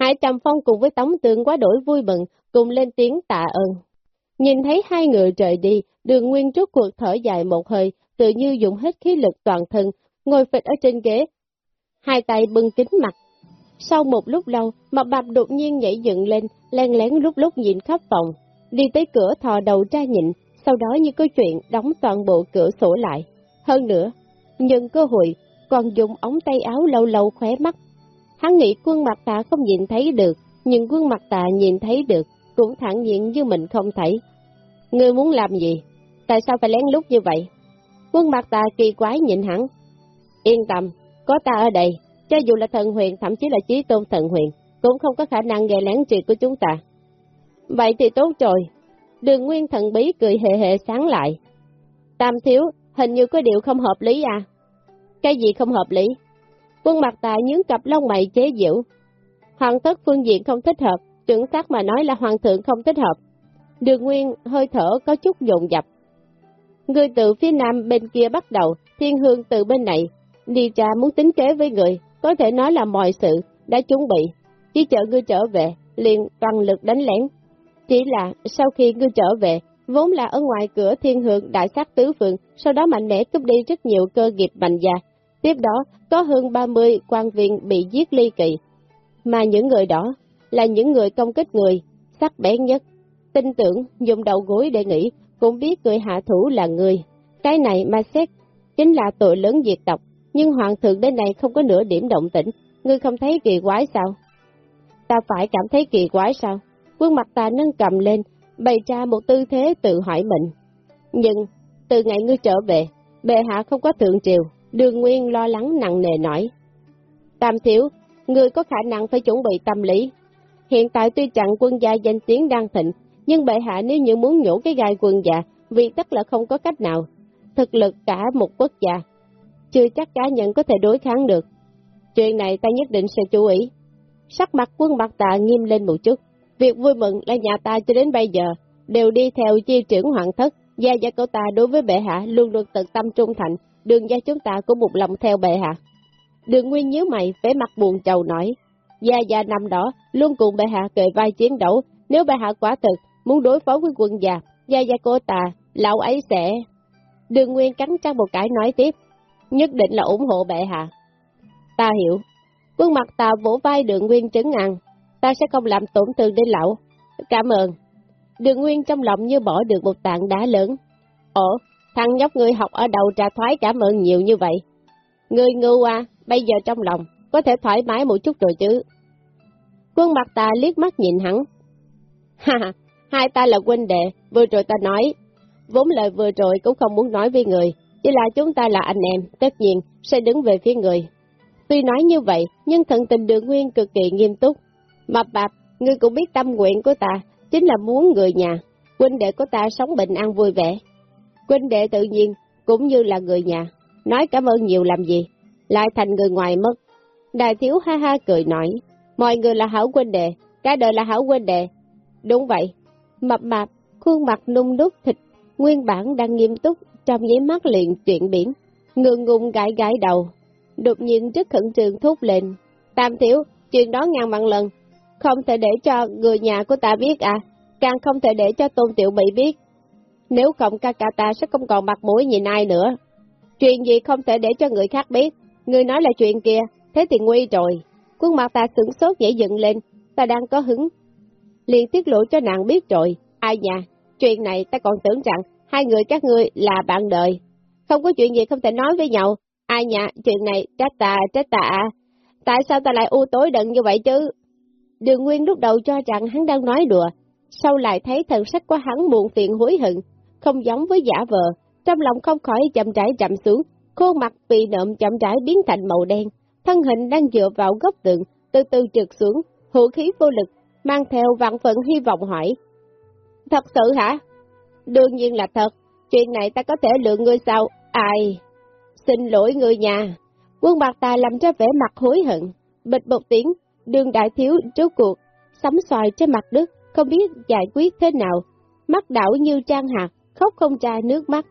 Hải Trầm Phong cùng với Tống Tượng quá đổi vui mừng, cùng lên tiếng tạ ơn. Nhìn thấy hai người rời đi, đường nguyên rút cuộc thở dài một hơi, tự như dùng hết khí lực toàn thân, ngồi phịch ở trên ghế. Hai tay bưng kính mặt. Sau một lúc lâu, mặt bạp đột nhiên nhảy dựng lên, len lén lúc lúc nhìn khắp phòng. Đi tới cửa thò đầu ra nhịn, sau đó như câu chuyện đóng toàn bộ cửa sổ lại. Hơn nữa, nhân cơ hội, còn dùng ống tay áo lâu lâu khóe mắt. Hắn nghĩ quân mặt tạ không nhìn thấy được, nhưng quân mặt tạ nhìn thấy được, cũng thẳng nhiên như mình không thấy. Ngươi muốn làm gì? Tại sao phải lén lút như vậy? Quân mặt ta kỳ quái nhìn hắn. Yên tâm, có ta ở đây, cho dù là thần huyền, thậm chí là trí tôn thần huyền, cũng không có khả năng nghe lén chuyện của chúng ta. Vậy thì tốt rồi. Đường nguyên thần bí cười hề hề sáng lại. Tam thiếu, hình như có điều không hợp lý à? Cái gì không hợp lý? Quân mặt ta nhướng cặp lông mày chế giễu. Hoàng thất phương diện không thích hợp, chuẩn xác mà nói là hoàng thượng không thích hợp. Đường Nguyên hơi thở có chút dồn dập. Người từ phía nam bên kia bắt đầu, thiên hương từ bên này, đi cha muốn tính kế với người, có thể nói là mọi sự đã chuẩn bị, chỉ chờ ngươi trở về, liền toàn lực đánh lén. Chỉ là sau khi ngươi trở về, vốn là ở ngoài cửa thiên hương đại sát tứ phượng, sau đó mạnh mẽ cướp đi rất nhiều cơ nghiệp mạnh già. Tiếp đó, có hơn 30 quan viên bị giết ly kỳ. Mà những người đó là những người công kích người, sắc bén nhất. Tin tưởng, dùng đầu gối để nghĩ, cũng biết người hạ thủ là người. Cái này mà xét, chính là tội lớn diệt tộc. Nhưng hoàng thượng đến này không có nửa điểm động tĩnh, ngươi không thấy kỳ quái sao? Ta phải cảm thấy kỳ quái sao? Quân mặt ta nâng cầm lên, bày ra một tư thế tự hỏi mình. Nhưng, từ ngày ngươi trở về, bệ hạ không có thượng triều, đường nguyên lo lắng nặng nề nói. Tam thiếu, người có khả năng phải chuẩn bị tâm lý. Hiện tại tuy chẳng quân gia danh tiếng đang thịnh, nhưng bệ hạ nếu như muốn nhổ cái gai quân gia, vì tất là không có cách nào. Thực lực cả một quốc gia, chưa chắc cá nhân có thể đối kháng được. Chuyện này ta nhất định sẽ chú ý. Sắc mặt quân mặt tạ nghiêm lên một chút. Việc vui mừng là nhà ta cho đến bây giờ, đều đi theo chi trưởng hoàng thất, gia gia cậu ta đối với bệ hạ luôn luôn tận tâm trung thành, đường gia chúng ta cũng một lòng theo bệ hạ. Đường Nguyên nhớ mày, vẻ mặt buồn chầu nói, gia gia năm đó luôn cùng bệ hạ kề vai chiến đấu, nếu bệ hạ quả thực muốn đối phó với quân già, gia gia cô ta, lão ấy sẽ... Đường Nguyên cắn trăng một cái nói tiếp, nhất định là ủng hộ bệ hạ. Ta hiểu. Quân mặt ta vỗ vai đường Nguyên trấn ăn, ta sẽ không làm tổn thương đến lão. Cảm ơn. Đường Nguyên trong lòng như bỏ được một tảng đá lớn. Ồ, thằng nhóc ngươi học ở đầu trà thoái cảm ơn nhiều như vậy. Ngươi ngu à, bây giờ trong lòng, có thể thoải mái một chút rồi chứ. Quân mặt ta liếc mắt nhìn hắn. Ha, hai ta là huynh đệ, vừa rồi ta nói. Vốn lời vừa rồi cũng không muốn nói với người, chỉ là chúng ta là anh em, tất nhiên sẽ đứng về phía người. Tuy nói như vậy, nhưng thần tình đường nguyên cực kỳ nghiêm túc. Mập bạp, ngươi cũng biết tâm nguyện của ta, chính là muốn người nhà, huynh đệ của ta sống bình an vui vẻ. Huynh đệ tự nhiên, cũng như là người nhà, nói cảm ơn nhiều làm gì, lại thành người ngoài mất. Đại thiếu ha ha cười nói, mọi người là hảo huynh đệ, cả đời là hảo huynh đệ. Đúng vậy, mập mạp, khuôn mặt nung đúc thịt, nguyên bản đang nghiêm túc, trong giấy mắt liền chuyển biển, ngượng ngùng gãi gãi đầu. Đột nhiên rất khẩn trương thốt lên, tam thiếu, chuyện đó ngàn vạn lần, không thể để cho người nhà của ta biết à, càng không thể để cho tôn tiểu bị biết. Nếu không ca ca ta sẽ không còn mặt mũi nhìn ai nữa. Chuyện gì không thể để cho người khác biết, người nói là chuyện kia, thế thì nguy rồi. Quân mặt ta sửng sốt nhảy dựng lên, ta đang có hứng. liền tiết lộ cho nàng biết rồi, ai nhà, chuyện này ta còn tưởng rằng hai người các ngươi là bạn đời. Không có chuyện gì không thể nói với nhau, ai nhà, chuyện này trách ta, trách ta à. Tại sao ta lại u tối đận như vậy chứ? Đường Nguyên lúc đầu cho rằng hắn đang nói đùa, sau lại thấy thần sắc của hắn buồn phiền hối hận, không giống với giả vờ, trong lòng không khỏi chậm rãi chậm xuống, khuôn mặt bị nộm chậm rãi biến thành màu đen, thân hình đang dựa vào góc tường, từ từ trượt xuống, hữu khí vô lực, mang theo vạn phận hy vọng hỏi. Thật sự hả? Đương nhiên là thật, chuyện này ta có thể lượng ngươi sao? Ai? Xin lỗi người nhà. Quân bạc ta làm cho vẻ mặt hối hận, bịch một tiếng, đường đại thiếu trước cuộc, sắm xoài trên mặt đất, không biết giải quyết thế nào, mắt đảo như trang hạt, khóc không ra nước mắt.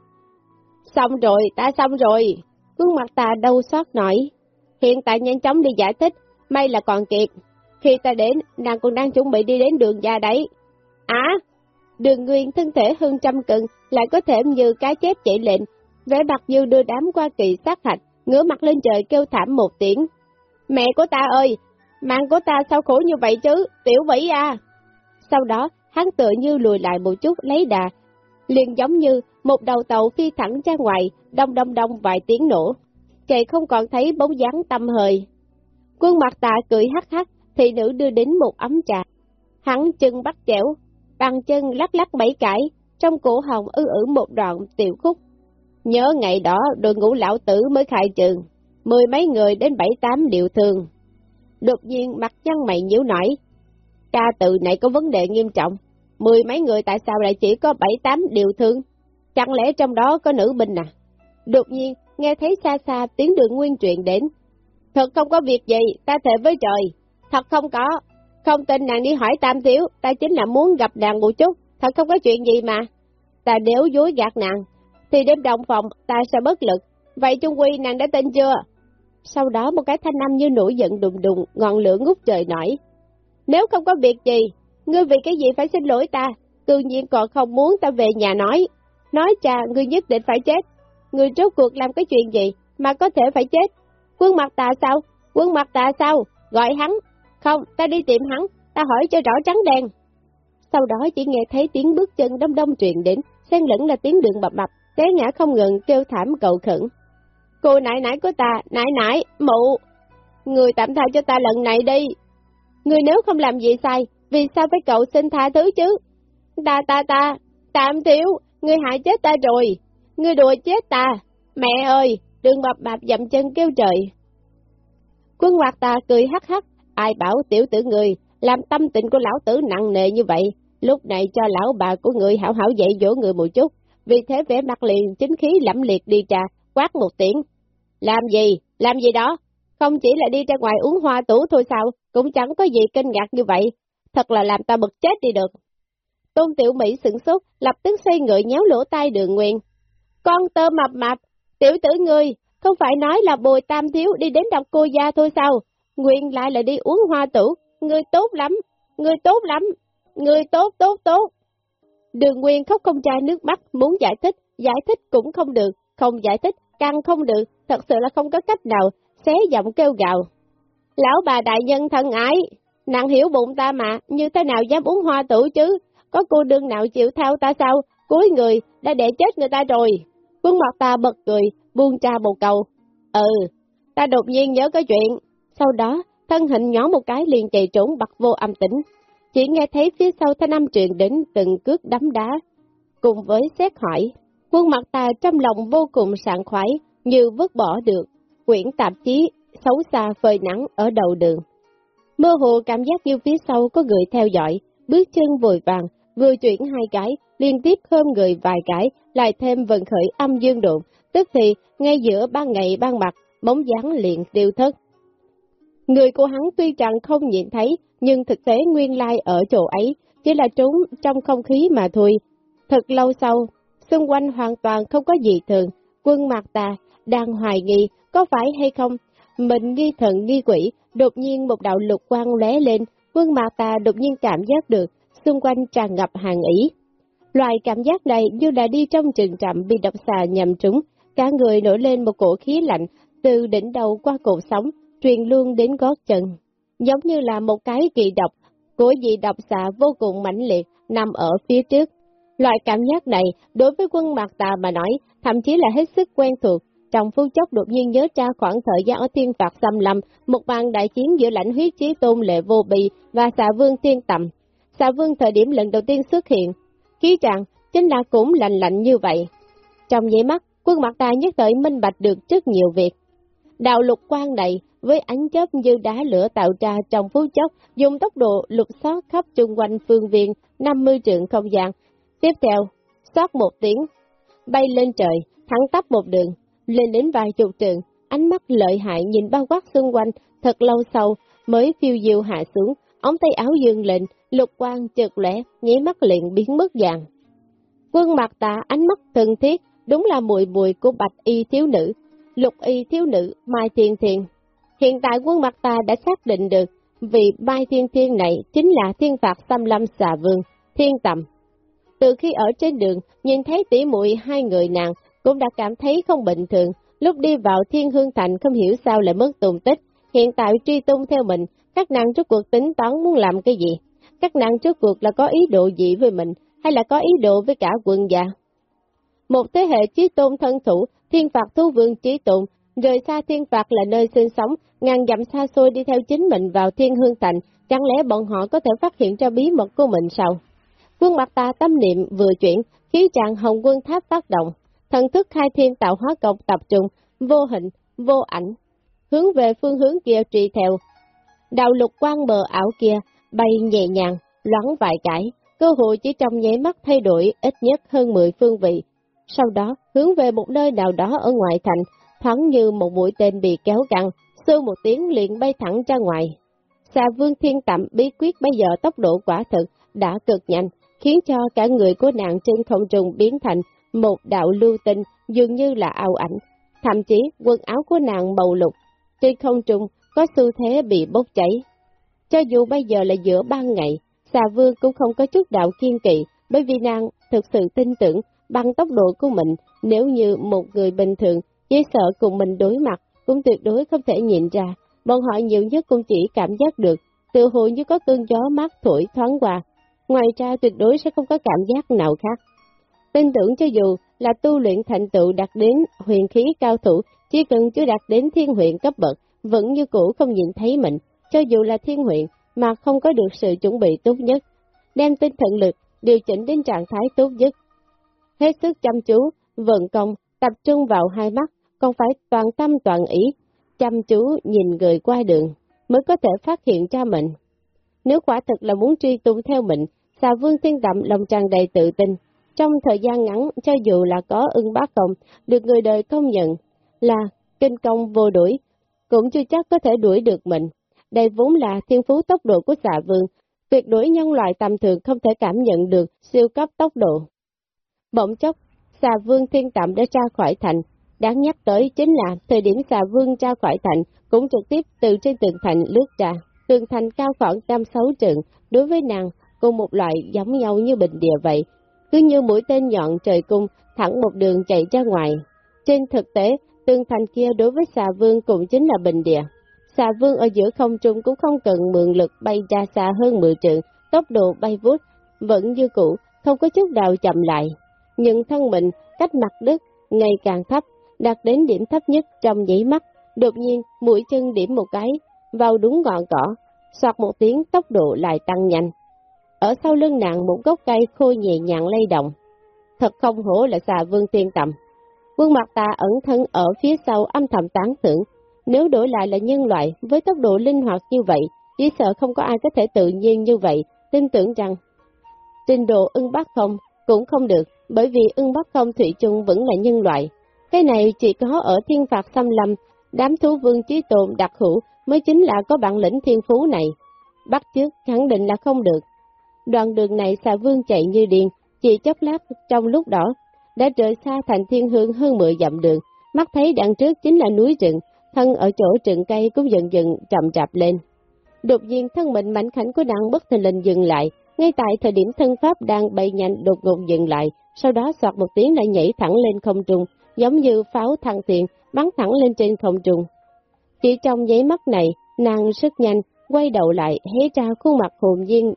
Xong rồi, ta xong rồi, gương mặt ta đau xót nổi. Hiện tại nhanh chóng đi giải thích, may là còn kịp. Khi ta đến, nàng còn đang chuẩn bị đi đến đường ra đấy. Á, đường nguyên thân thể hơn trăm cân, lại có thể như cá chép chạy lệnh, vẻ mặt như đưa đám qua kỳ sát hạch, ngửa mặt lên trời kêu thảm một tiếng. Mẹ của ta ơi, mạng của ta sao khổ như vậy chứ, tiểu vĩ à. Sau đó, hắn tựa như lùi lại một chút lấy đà, liền giống như một đầu tàu phi thẳng ra ngoài, đông đông đông vài tiếng nổ. Kệ không còn thấy bóng dáng tâm hơi. Quân mặt tạ cười hắc hắc, thì nữ đưa đến một ấm trà. Hắn chân bắt chẻo, bàn chân lắc lắc bảy cãi, trong cổ hồng ư ử một đoạn tiểu khúc. Nhớ ngày đó đội ngũ lão tử mới khai trường, mười mấy người đến bảy tám điệu thường. Đột nhiên mặt chân mày nhíu nổi, ca tự này có vấn đề nghiêm trọng, mười mấy người tại sao lại chỉ có bảy tám điều thương? Chẳng lẽ trong đó có nữ binh à? Đột nhiên, nghe thấy xa xa tiếng đường nguyên truyện đến. Thật không có việc gì, ta thề với trời. Thật không có. Không tin nàng đi hỏi tam thiếu, ta chính là muốn gặp nàng một chút. Thật không có chuyện gì mà. Ta nếu dối gạt nàng, thì đêm đồng phòng ta sẽ bất lực. Vậy Trung Quy nàng đã tin chưa? Sau đó một cái thanh âm như nổi giận đùng đùng, ngọn lửa ngút trời nổi. Nếu không có việc gì, ngươi vì cái gì phải xin lỗi ta? tự nhiên còn không muốn ta về nhà nói. Nói cha, ngươi nhất định phải chết. Ngươi rốt cuộc làm cái chuyện gì mà có thể phải chết? Quân mặt tà sao? Quân mặt tà sao? Gọi hắn. Không, ta đi tìm hắn, ta hỏi cho rõ trắng đen. Sau đó chỉ nghe thấy tiếng bước chân đông đông truyền đến, xen lẫn là tiếng đường bập bập, té ngã không ngừng kêu thảm cầu khẩn. Cô nãi nãi của ta, nãi nãi mụ, người tạm tha cho ta lần này đi. Người nếu không làm gì sai, vì sao phải cậu xin tha thứ chứ? Ta ta ta, tạm thiếu, người hại chết ta rồi, người đùa chết ta. Mẹ ơi, đừng bập bạp dậm chân kêu trời. Quân hoạt ta cười hắc hắc, ai bảo tiểu tử người, làm tâm tình của lão tử nặng nề như vậy, lúc này cho lão bà của người hảo hảo dạy dỗ người một chút, vì thế vẻ mặt liền chính khí lẫm liệt đi trà, quát một tiếng. Làm gì? Làm gì đó? Không chỉ là đi ra ngoài uống hoa tủ thôi sao, cũng chẳng có gì kinh ngạc như vậy, thật là làm ta bực chết đi được. Tôn Tiểu Mỹ sửng sốt, lập tức xoay ngựa nhéo lỗ tai đường nguyên. Con tơ mập mập, tiểu tử ngươi, không phải nói là bồi tam thiếu đi đến đọc cô gia thôi sao? Nguyên lại là đi uống hoa tủ, ngươi tốt lắm, ngươi tốt lắm, ngươi tốt tốt tốt. Đường Nguyên khóc không tra nước mắt, muốn giải thích, giải thích cũng không được, không giải thích, càng không được, thật sự là không có cách nào, xé giọng kêu gào. Lão bà đại nhân thân ái, nàng hiểu bụng ta mà, như thế nào dám uống hoa tử chứ, có cô đương nào chịu theo ta sao, cuối người, đã để chết người ta rồi. Quân mặt ta bật cười, buông cha một câu. Ừ, ta đột nhiên nhớ cái chuyện. Sau đó, thân hình nhỏ một cái liền chạy trốn bật vô âm tĩnh. Chỉ nghe thấy phía sau thanh âm truyền đến từng cước đấm đá, cùng với xét hỏi. Quân mặt ta trong lòng vô cùng sảng khoái, như vứt bỏ được, quyển tạp chí xấu xa phơi nắng ở đầu đường. Mơ hồ cảm giác như phía sau có người theo dõi, bước chân vội vàng, vừa chuyển hai cái, liên tiếp khơm người vài cái, lại thêm vận khởi âm dương độn, tức thì ngay giữa ban ngày ban mặt, bóng dáng liền tiêu thất. Người của hắn tuy rằng không nhìn thấy, nhưng thực tế nguyên lai ở chỗ ấy, chỉ là trốn trong không khí mà thôi. Thật lâu sau, xung quanh hoàn toàn không có gì thường, quân mặt tà đang hoài nghi có phải hay không, mình nghi thần nghi quỷ, đột nhiên một đạo lục quang lóe lên, quân mặt tà đột nhiên cảm giác được, xung quanh tràn ngập hàng ý. Loại cảm giác này như là đi trong trường trầm bị độc xà nhầm trúng, cả người nổi lên một cổ khí lạnh, từ đỉnh đầu qua cổ sống, truyền luôn đến gót chân. Giống như là một cái kỳ độc, của dị độc xà vô cùng mãnh liệt, nằm ở phía trước. Loại cảm giác này, đối với quân mạc tà mà nói, thậm chí là hết sức quen thuộc. Trong phút chốc đột nhiên nhớ ra khoảng thời gian ở thiên phạt xâm lâm, một bàn đại chiến giữa lãnh huyết chí tôn lệ vô bì và xà vương thiên tầm. Xà vương thời điểm lần đầu tiên xuất hiện, khí trạng chính là cũng lạnh lạnh như vậy. Trong giây mắt, quân mặt ta nhất thời minh bạch được rất nhiều việc. Đạo lục quan này với ánh chớp như đá lửa tạo ra trong phút chốc, dùng tốc độ lục xót khắp chung quanh phương viên 50 trượng không gian. Tiếp theo, xót một tiếng, bay lên trời, thẳng tắp một đường, lên đến vài chục trượng, ánh mắt lợi hại nhìn bao quát xung quanh, thật lâu sau mới phiêu diêu hạ xuống, ống tay áo dương lên, lục quang chợt lẻ, nháy mắt liền biến mất dạng. Quân mặt tạ ánh mắt thân thiết, đúng là mùi mùi của bạch y thiếu nữ, lục y thiếu nữ Mai Thiên Thiên. Hiện tại quân mặt ta đã xác định được, vì Mai Thiên Thiên này chính là thiên phạt xâm lâm xà vương, thiên tầm. Từ khi ở trên đường, nhìn thấy tỉ muội hai người nàng, cũng đã cảm thấy không bình thường, lúc đi vào thiên hương thành không hiểu sao lại mất tùng tích, hiện tại truy tung theo mình, các nàng trước cuộc tính toán muốn làm cái gì, các nàng trước cuộc là có ý đồ gì với mình, hay là có ý đồ với cả quân gia. Một thế hệ chí tôn thân thủ, thiên phạt thu vương trí tôn, rời xa thiên phạt là nơi sinh sống, ngàn dặm xa xôi đi theo chính mình vào thiên hương thành, chẳng lẽ bọn họ có thể phát hiện ra bí mật của mình sao? Quân mặt ta tâm niệm vừa chuyển, khí trạng hồng quân tháp phát động, thần thức khai thiên tạo hóa cộng tập trung, vô hình, vô ảnh, hướng về phương hướng kia trì theo. Đạo lục quang bờ ảo kia, bay nhẹ nhàng, loãng vài cái, cơ hội chỉ trong nháy mắt thay đổi ít nhất hơn 10 phương vị. Sau đó, hướng về một nơi nào đó ở ngoại thành, thoáng như một mũi tên bị kéo căng, sư một tiếng liền bay thẳng ra ngoài. Xà vương thiên tạm bí quyết bây giờ tốc độ quả thực đã cực nhanh, khiến cho cả người của nàng trên không trùng biến thành một đạo lưu tinh dường như là ảo ảnh. Thậm chí quần áo của nàng màu lục, trên không trung có xu thế bị bốc cháy. Cho dù bây giờ là giữa ban ngày, xà vương cũng không có chút đạo kiên kỵ, bởi vì nàng thực sự tin tưởng bằng tốc độ của mình, nếu như một người bình thường chỉ sợ cùng mình đối mặt, cũng tuyệt đối không thể nhìn ra, bọn họ nhiều nhất cũng chỉ cảm giác được, tự hồ như có cơn gió mát thổi thoáng qua, ngoài ra tuyệt đối sẽ không có cảm giác nào khác. Tin tưởng cho dù là tu luyện thành tựu đạt đến huyền khí cao thủ, chỉ cần chưa đạt đến thiên huyện cấp bậc, vẫn như cũ không nhìn thấy mình, cho dù là thiên huyện mà không có được sự chuẩn bị tốt nhất, đem tinh thần lực điều chỉnh đến trạng thái tốt nhất. Hết sức chăm chú, vận công, tập trung vào hai mắt, còn phải toàn tâm toàn ý, chăm chú nhìn người qua đường, mới có thể phát hiện ra mình. Nếu quả thực là muốn truy tung theo mình, xà vương thiên đậm lòng tràn đầy tự tin, trong thời gian ngắn, cho dù là có ưng bá công, được người đời công nhận là kinh công vô đuổi, cũng chưa chắc có thể đuổi được mình. Đây vốn là thiên phú tốc độ của xà vương, tuyệt đối nhân loại tầm thường không thể cảm nhận được siêu cấp tốc độ. Bỗng chốc, xà vương thiên tạm đã ra khỏi thành. Đáng nhắc tới chính là thời điểm xà vương ra khỏi thành cũng trực tiếp từ trên tường thành lướt ra. Tường thành cao khoảng năm sáu trượng, đối với nàng cùng một loại giống nhau như bình địa vậy, cứ như mũi tên nhọn trời cung thẳng một đường chạy ra ngoài. Trên thực tế, tương thành kia đối với xà vương cũng chính là bình địa. Xà vương ở giữa không trung cũng không cần mượn lực bay ra xa hơn 10 trượng, tốc độ bay vút, vẫn như cũ, không có chút nào chậm lại. Nhưng thân mình cách mặt đất ngày càng thấp, đạt đến điểm thấp nhất trong nháy mắt. Đột nhiên, mũi chân điểm một cái, vào đúng ngọn cỏ, soạt một tiếng tốc độ lại tăng nhanh. Ở sau lưng nàng một gốc cây khô nhẹ nhàng lay động. Thật không hổ là xà vương tiên tầm. Quân mặt ta ẩn thân ở phía sau âm thầm tán thưởng. Nếu đổi lại là nhân loại với tốc độ linh hoạt như vậy, chỉ sợ không có ai có thể tự nhiên như vậy, tin tưởng rằng trình độ ưng bắt không cũng không được, bởi vì ưng bắt không thủy chung vẫn là nhân loại. Cái này chỉ có ở thiên phạt xâm lâm, đám thú vương trí tồn đặc hữu mới chính là có bản lĩnh thiên phú này. Bắt trước khẳng định là không được. Đoạn đường này xà vương chạy như điên, chỉ chốc lát trong lúc đó, đã rời xa thành thiên hương hơn 10 dặm đường, mắt thấy đằng trước chính là núi rừng, thân ở chỗ rừng cây cũng dần dần chậm chạp lên. Đột nhiên thân mình mạnh khảnh của nàng bất thình lình dừng lại, ngay tại thời điểm thân pháp đang bay nhanh đột ngột dừng lại, sau đó soạt một tiếng lại nhảy thẳng lên không trung, giống như pháo thăng tiền, bắn thẳng lên trên không trung. Chỉ trong giấy mắt này, nàng rất nhanh, quay đầu lại, hé ra khuôn mặt hồn nhiên,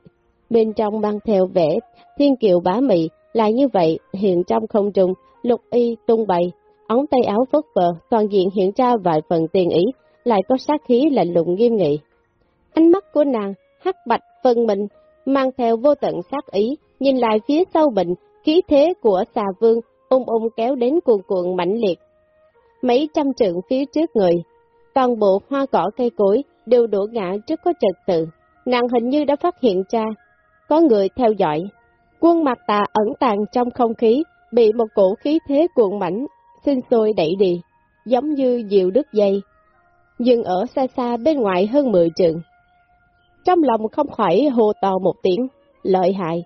bên trong mang theo vẻ, thiên kiều bá mị, là như vậy, hiện trong không trung, lục y tung bay, ống tay áo phất phờ, toàn diện hiện ra vài phần tiền ý, lại có sát khí lạnh lùng nghiêm nghị. Ánh mắt của nàng, hắc bạch phân mình, mang theo vô tận sát ý, nhìn lại phía sau bệnh, khí thế của xà vương, ung ung kéo đến cuồn cuộn mãnh liệt. Mấy trăm trượng phía trước người, toàn bộ hoa cỏ cây cối đều đổ ngã trước có trật tự. Nàng hình như đã phát hiện ra, có người theo dõi. Quân mặt tà ẩn tàng trong không khí, bị một cổ khí thế cuộn mảnh, sinh sôi đẩy đi, giống như diều đứt dây, dừng ở xa xa bên ngoài hơn 10 trường. Trong lòng không khỏi hồ to một tiếng, lợi hại,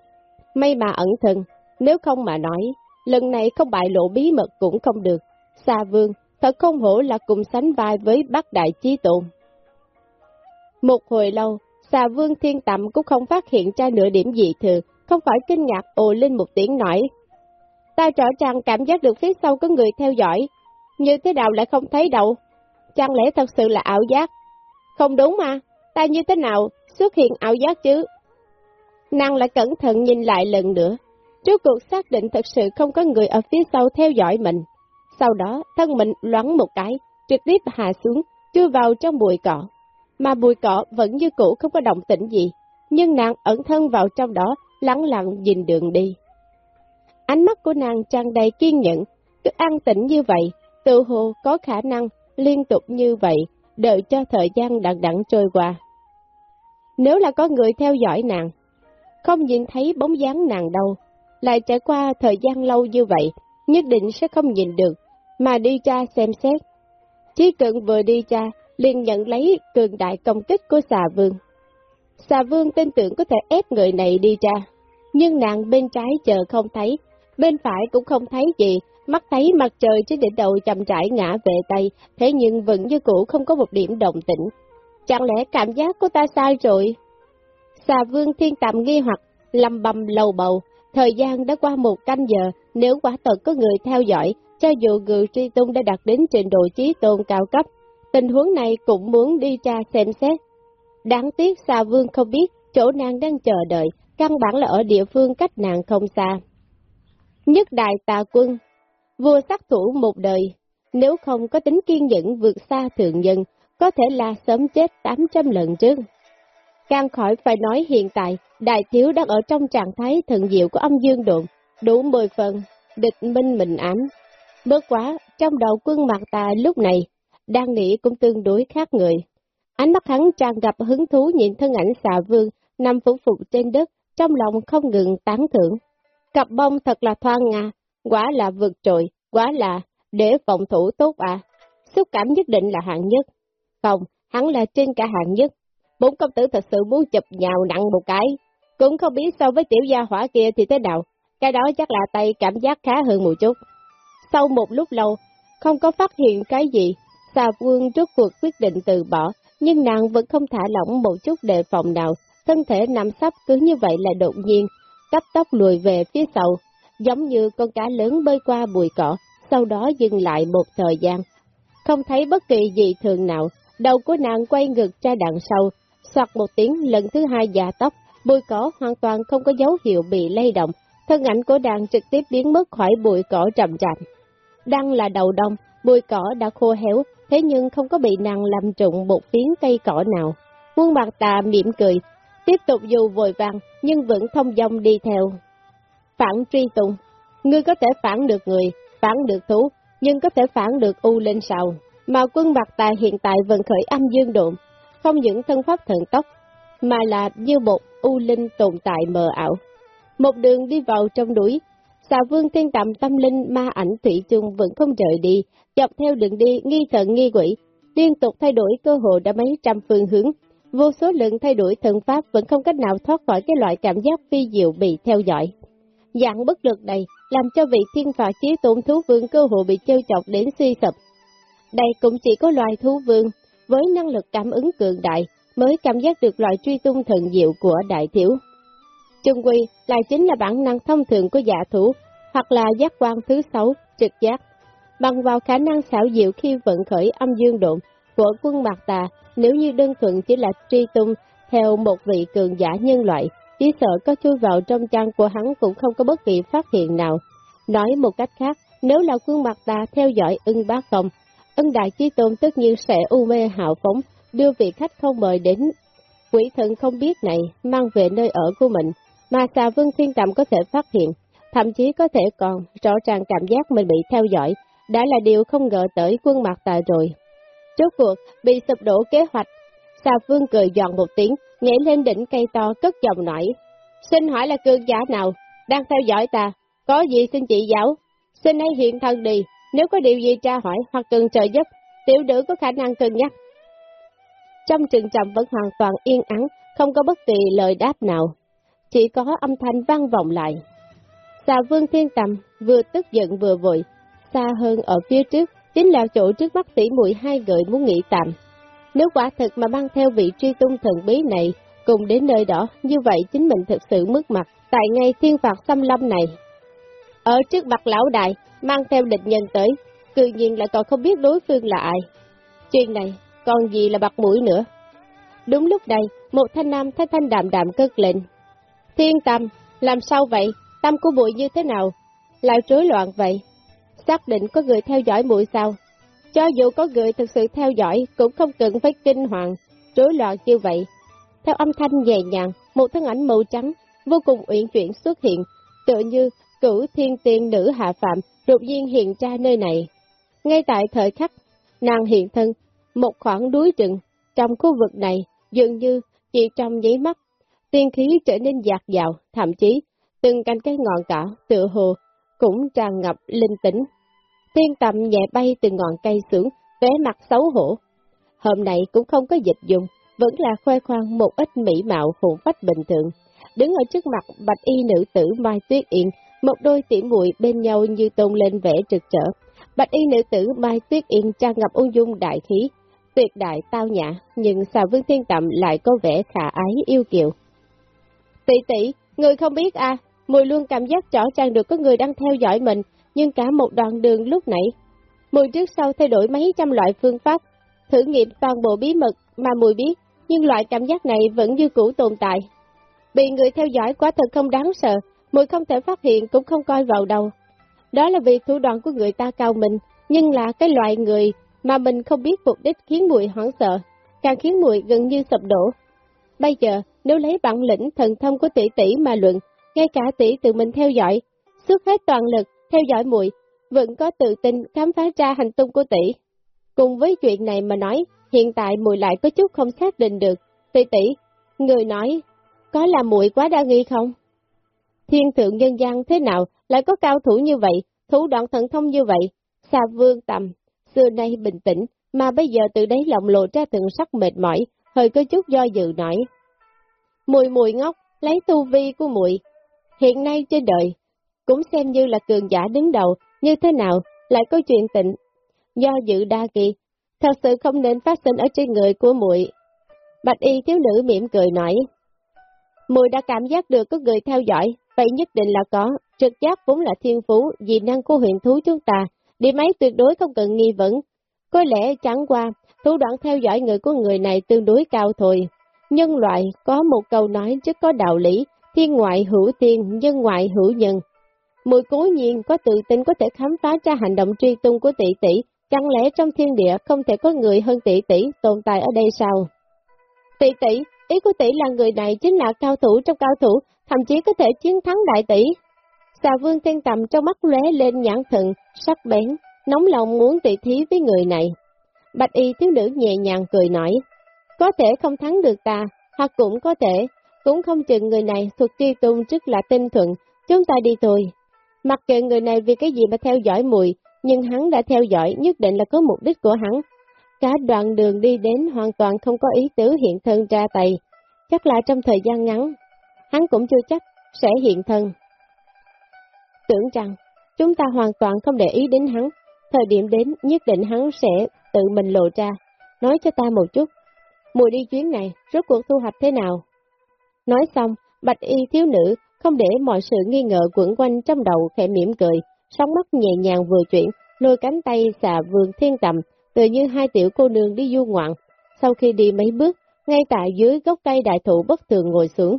may mà ẩn thân, nếu không mà nói, lần này không bại lộ bí mật cũng không được. Xa vương, thật không hổ là cùng sánh vai với bác đại chí tôn. Một hồi lâu, xà vương thiên Tạm cũng không phát hiện ra nửa điểm gì thường, không khỏi kinh ngạc ồ lên một tiếng nói. Ta rõ ràng cảm giác được phía sau có người theo dõi, như thế nào lại không thấy đâu? Chẳng lẽ thật sự là ảo giác? Không đúng mà, ta như thế nào xuất hiện ảo giác chứ? Nàng lại cẩn thận nhìn lại lần nữa, trước cuộc xác định thật sự không có người ở phía sau theo dõi mình. Sau đó, thân mình loáng một cái, trực tiếp hạ xuống, chui vào trong bụi cỏ. Mà bụi cỏ vẫn như cũ không có động tĩnh gì, nhưng nàng ẩn thân vào trong đó, lắng lặng nhìn đường đi. Ánh mắt của nàng tràn đầy kiên nhẫn, cứ an tĩnh như vậy, tự hồ có khả năng liên tục như vậy, đợi cho thời gian đặng đặng trôi qua. Nếu là có người theo dõi nàng, không nhìn thấy bóng dáng nàng đâu, lại trải qua thời gian lâu như vậy, nhất định sẽ không nhìn được, mà đi tra xem xét. Chỉ cần vừa đi tra, liền nhận lấy cường đại công kích của xà vương. Xà vương tin tưởng có thể ép người này đi ra, nhưng nàng bên trái chờ không thấy, bên phải cũng không thấy gì, mắt thấy mặt trời trên đỉnh đầu chậm rãi ngã về Tây, thế nhưng vẫn như cũ không có một điểm động tĩnh. Chẳng lẽ cảm giác của ta sai rồi? Xà vương thiên tạm nghi hoặc, lầm bầm lầu bầu, Thời gian đã qua một canh giờ, nếu quả thật có người theo dõi, cho dù người truy tung đã đạt đến trình độ trí tôn cao cấp, tình huống này cũng muốn đi tra xem xét. Đáng tiếc xà vương không biết chỗ nàng đang chờ đợi, căn bản là ở địa phương cách nàng không xa. Nhất đại tà quân, vua sát thủ một đời, nếu không có tính kiên nhẫn vượt xa thượng nhân, có thể là sớm chết 800 lần trước. Càng khỏi phải nói hiện tại, đại thiếu đang ở trong trạng thái thần diệu của âm dương độn, đủ 10 phần, địch minh mình ám. Bớt quá, trong đầu quân mặt tà lúc này, đang nghĩ cũng tương đối khác người. Ánh mắt hắn tràn gặp hứng thú nhìn thân ảnh xà vương, nằm phủ phục trên đất, trong lòng không ngừng tán thưởng. Cặp bông thật là thoang nga, quả là vượt trội, quả là để phòng thủ tốt à. Xúc cảm nhất định là hạng nhất. Không, hắn là trên cả hạng nhất. Bốn công tử thật sự muốn chụp nhào nặng một cái. Cũng không biết so với tiểu gia hỏa kia thì thế nào. Cái đó chắc là tay cảm giác khá hơn một chút. Sau một lúc lâu, không có phát hiện cái gì, xà quân rốt cuộc quyết định từ bỏ, nhưng nàng vẫn không thả lỏng một chút đề phòng nào, thân thể nằm sắp cứ như vậy là đột nhiên, cấp tóc lùi về phía sau, giống như con cá lớn bơi qua bụi cỏ, sau đó dừng lại một thời gian. Không thấy bất kỳ gì thường nào, đầu của nàng quay ngược ra đằng sau, soạt một tiếng lần thứ hai già tóc, bụi cỏ hoàn toàn không có dấu hiệu bị lay động, thân ảnh của nàng trực tiếp biến mất khỏi bụi cỏ trầm trạm. Đang là đầu đông, bụi cỏ đã khô héo, thế nhưng không có bị nàng làm trụng một phiến cây cỏ nào. Quân mặt tà mỉm cười, tiếp tục dù vội vàng, nhưng vẫn thông dong đi theo. Phản truy tùng, ngươi có thể phản được người, phản được thú, nhưng có thể phản được u lên sầu. Mà quân bạc tà hiện tại vẫn khởi âm dương độn, không những thân pháp thần tốc, mà là như một u linh tồn tại mờ ảo. Một đường đi vào trong núi, xà vương thiên tạm tâm linh ma ảnh thủy chung vẫn không rời đi, dọc theo đường đi nghi thần nghi quỷ, liên tục thay đổi cơ hội đã mấy trăm phương hướng. Vô số lượng thay đổi thần pháp vẫn không cách nào thoát khỏi cái loại cảm giác phi diệu bị theo dõi. Dạng bất lực này làm cho vị thiên phạt chí tôn thú vương cơ hội bị trêu chọc đến suy sụp. Đây cũng chỉ có loài thú vương với năng lực cảm ứng cường đại mới cảm giác được loại truy tung thần diệu của đại thiếu. Trung quy lại chính là bản năng thông thường của dạ thủ, hoặc là giác quan thứ sáu, trực giác. Bằng vào khả năng xảo diệu khi vận khởi âm dương độn của quân Mạc Tà, nếu như đơn thuần chỉ là truy tung theo một vị cường giả nhân loại, chỉ sợ có chui vào trong trang của hắn cũng không có bất kỳ phát hiện nào. Nói một cách khác, nếu là quân Mạc Tà theo dõi ưng bác công, ưng đại chí tôn tất nhiên sẽ u mê hạo phóng, đưa vị khách không mời đến quỷ thần không biết này mang về nơi ở của mình, mà xà vương thiên tầm có thể phát hiện, thậm chí có thể còn rõ ràng cảm giác mình bị theo dõi, đã là điều không ngờ tới quân mặt tài rồi. Trước cuộc, bị sụp đổ kế hoạch, xà vương cười giòn một tiếng, nhảy lên đỉnh cây to cất giọng nói. Xin hỏi là cương giả nào, đang theo dõi ta, có gì xin chị giáo, xin hãy hiện thân đi, nếu có điều gì tra hỏi hoặc cần trợ giúp, tiểu nữ có khả năng cân nhắc. Trong trường trầm vẫn hoàn toàn yên ắng, không có bất kỳ lời đáp nào, chỉ có âm thanh vang vọng lại. Xà vương thiên tầm vừa tức giận vừa vội, xa hơn ở phía trước, chính là chỗ trước mắt tỷ muội hai người muốn nghỉ tạm. Nếu quả thực mà mang theo vị truy tung thần bí này cùng đến nơi đó, như vậy chính mình thực sự mất mặt tại ngay thiên phạt xâm lâm này. Ở trước mặt lão đại, mang theo địch nhân tới, tự nhiên lại còn không biết đối phương là ai. Chuyện này, còn gì là bạc mũi nữa. Đúng lúc này, một thanh nam thanh thanh đạm đạm cất lên. Thiên tâm, làm sao vậy? Tâm của bụi như thế nào? Lại rối loạn vậy? Xác định có người theo dõi bụi sao? Cho dù có người thực sự theo dõi, cũng không cần phải kinh hoàng, rối loạn như vậy. Theo âm thanh nhẹ nhàng, một thân ảnh màu trắng, vô cùng uyển chuyển xuất hiện, tựa như cửu thiên tiên nữ hạ phạm, đột nhiên hiện ra nơi này. Ngay tại thời khắc, nàng hiện thân, một khoảng đuối rừng, trong khu vực này, dường như chỉ trong giấy mắt, tiên khí trở nên dạt dào, thậm chí, từng cành cây ngọn cỏ, tựa hồ, cũng tràn ngập linh tĩnh. Tiên tầm nhẹ bay từ ngọn cây xuống, vẻ mặt xấu hổ. Hôm nay cũng không có dịch dùng, vẫn là khoe khoang một ít mỹ mạo hồn phách bình thường. Đứng ở trước mặt bạch y nữ tử Mai Tuyết Yên, một đôi tỉ muội bên nhau như tôn lên vẻ trực trở. Bạch y nữ tử Mai Tuyết Yên tràn ngập ung dung đại khí, tuyệt đại tao nhã, nhưng xà vương thiên tầm lại có vẻ khả ái yêu kiều. Tỷ tỷ, người không biết à, Mùi luôn cảm giác rõ ràng được có người đang theo dõi mình, nhưng cả một đoạn đường lúc nãy. Mùi trước sau thay đổi mấy trăm loại phương pháp, thử nghiệm toàn bộ bí mật mà mùi biết, nhưng loại cảm giác này vẫn như cũ tồn tại. Bị người theo dõi quá thật không đáng sợ, mùi không thể phát hiện cũng không coi vào đầu. Đó là vì thủ đoạn của người ta cao mình, nhưng là cái loại người mà mình không biết mục đích khiến mùi hoảng sợ, càng khiến mùi gần như sập đổ. Bây giờ, nếu lấy bản lĩnh thần thông của tỷ tỷ mà luận, ngay cả tỷ tự mình theo dõi, xuất hết toàn lực, theo dõi mùi, vẫn có tự tin khám phá ra hành tung của tỷ. Cùng với chuyện này mà nói, hiện tại mùi lại có chút không xác định được. Tỷ tỷ, người nói, có là mùi quá đa nghi không? Thiên thượng nhân gian thế nào lại có cao thủ như vậy, thủ đoạn thần thông như vậy? Xà vương tầm, xưa nay bình tĩnh, mà bây giờ từ đấy lòng lộ ra từng sắc mệt mỏi, hơi có chút do dự nổi. Mùi mùi ngốc, lấy tu vi của mùi. Hiện nay trên đời, cũng xem như là cường giả đứng đầu, như thế nào, lại có chuyện tịnh. Do dự đa kỳ, thật sự không nên phát sinh ở trên người của muội. Bạch y thiếu nữ mỉm cười nói. Mùi đã cảm giác được có người theo dõi, vậy nhất định là có, trực giác vốn là thiên phú, dị năng của huyện thú chúng ta, đi máy tuyệt đối không cần nghi vấn. Có lẽ chẳng qua, thủ đoạn theo dõi người của người này tương đối cao thôi. Nhân loại có một câu nói rất có đạo lý, thiên ngoại hữu tiên, nhân ngoại hữu nhân. Mùi cố nhiên có tự tin có thể khám phá ra hành động truy tung của tỷ tỷ, chẳng lẽ trong thiên địa không thể có người hơn tỷ tỷ tồn tại ở đây sao? Tỷ tỷ, ý của tỷ là người này chính là cao thủ trong cao thủ, thậm chí có thể chiến thắng đại tỷ. Xà vương thiên tầm trong mắt lóe lên nhãn thận, sắc bén, nóng lòng muốn tỷ thí với người này. Bạch y thiếu nữ nhẹ nhàng cười nói, có thể không thắng được ta, hoặc cũng có thể, cũng không chừng người này thuộc tri tung rất là tinh thuận, chúng ta đi thôi. Mặc kệ người này vì cái gì mà theo dõi mùi, nhưng hắn đã theo dõi nhất định là có mục đích của hắn. Cả đoạn đường đi đến hoàn toàn không có ý tứ hiện thân ra tay, chắc là trong thời gian ngắn, hắn cũng chưa chắc sẽ hiện thân. Tưởng rằng, chúng ta hoàn toàn không để ý đến hắn, thời điểm đến nhất định hắn sẽ tự mình lộ ra. Nói cho ta một chút, mùi đi chuyến này, rốt cuộc thu hoạch thế nào? Nói xong, bạch y thiếu nữ không để mọi sự nghi ngờ quẩn quanh trong đầu khẽ mỉm cười, sóng mắt nhẹ nhàng vừa chuyển, lôi cánh tay xà vườn thiên tầm, tự như hai tiểu cô nương đi du ngoạn. Sau khi đi mấy bước, ngay tại dưới gốc cây đại thụ bất thường ngồi xuống.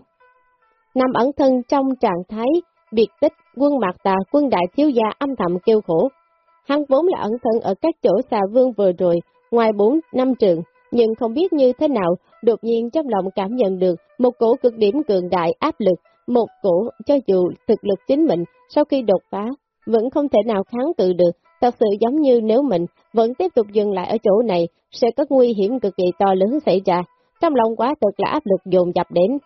Nằm ẩn thân trong trạng thái biệt tích, quân mạc tà quân đại thiếu gia âm thầm kêu khổ. Hắn vốn là ẩn thân ở các chỗ xà vương vừa rồi, ngoài bốn năm trường, nhưng không biết như thế nào, đột nhiên trong lòng cảm nhận được một cổ cực điểm cường đại áp lực, một cổ cho dù thực lực chính mình sau khi đột phá, vẫn không thể nào kháng cự được, thật sự giống như nếu mình vẫn tiếp tục dừng lại ở chỗ này, sẽ có nguy hiểm cực kỳ to lớn xảy ra, trong lòng quá thật là áp lực dồn dập đến.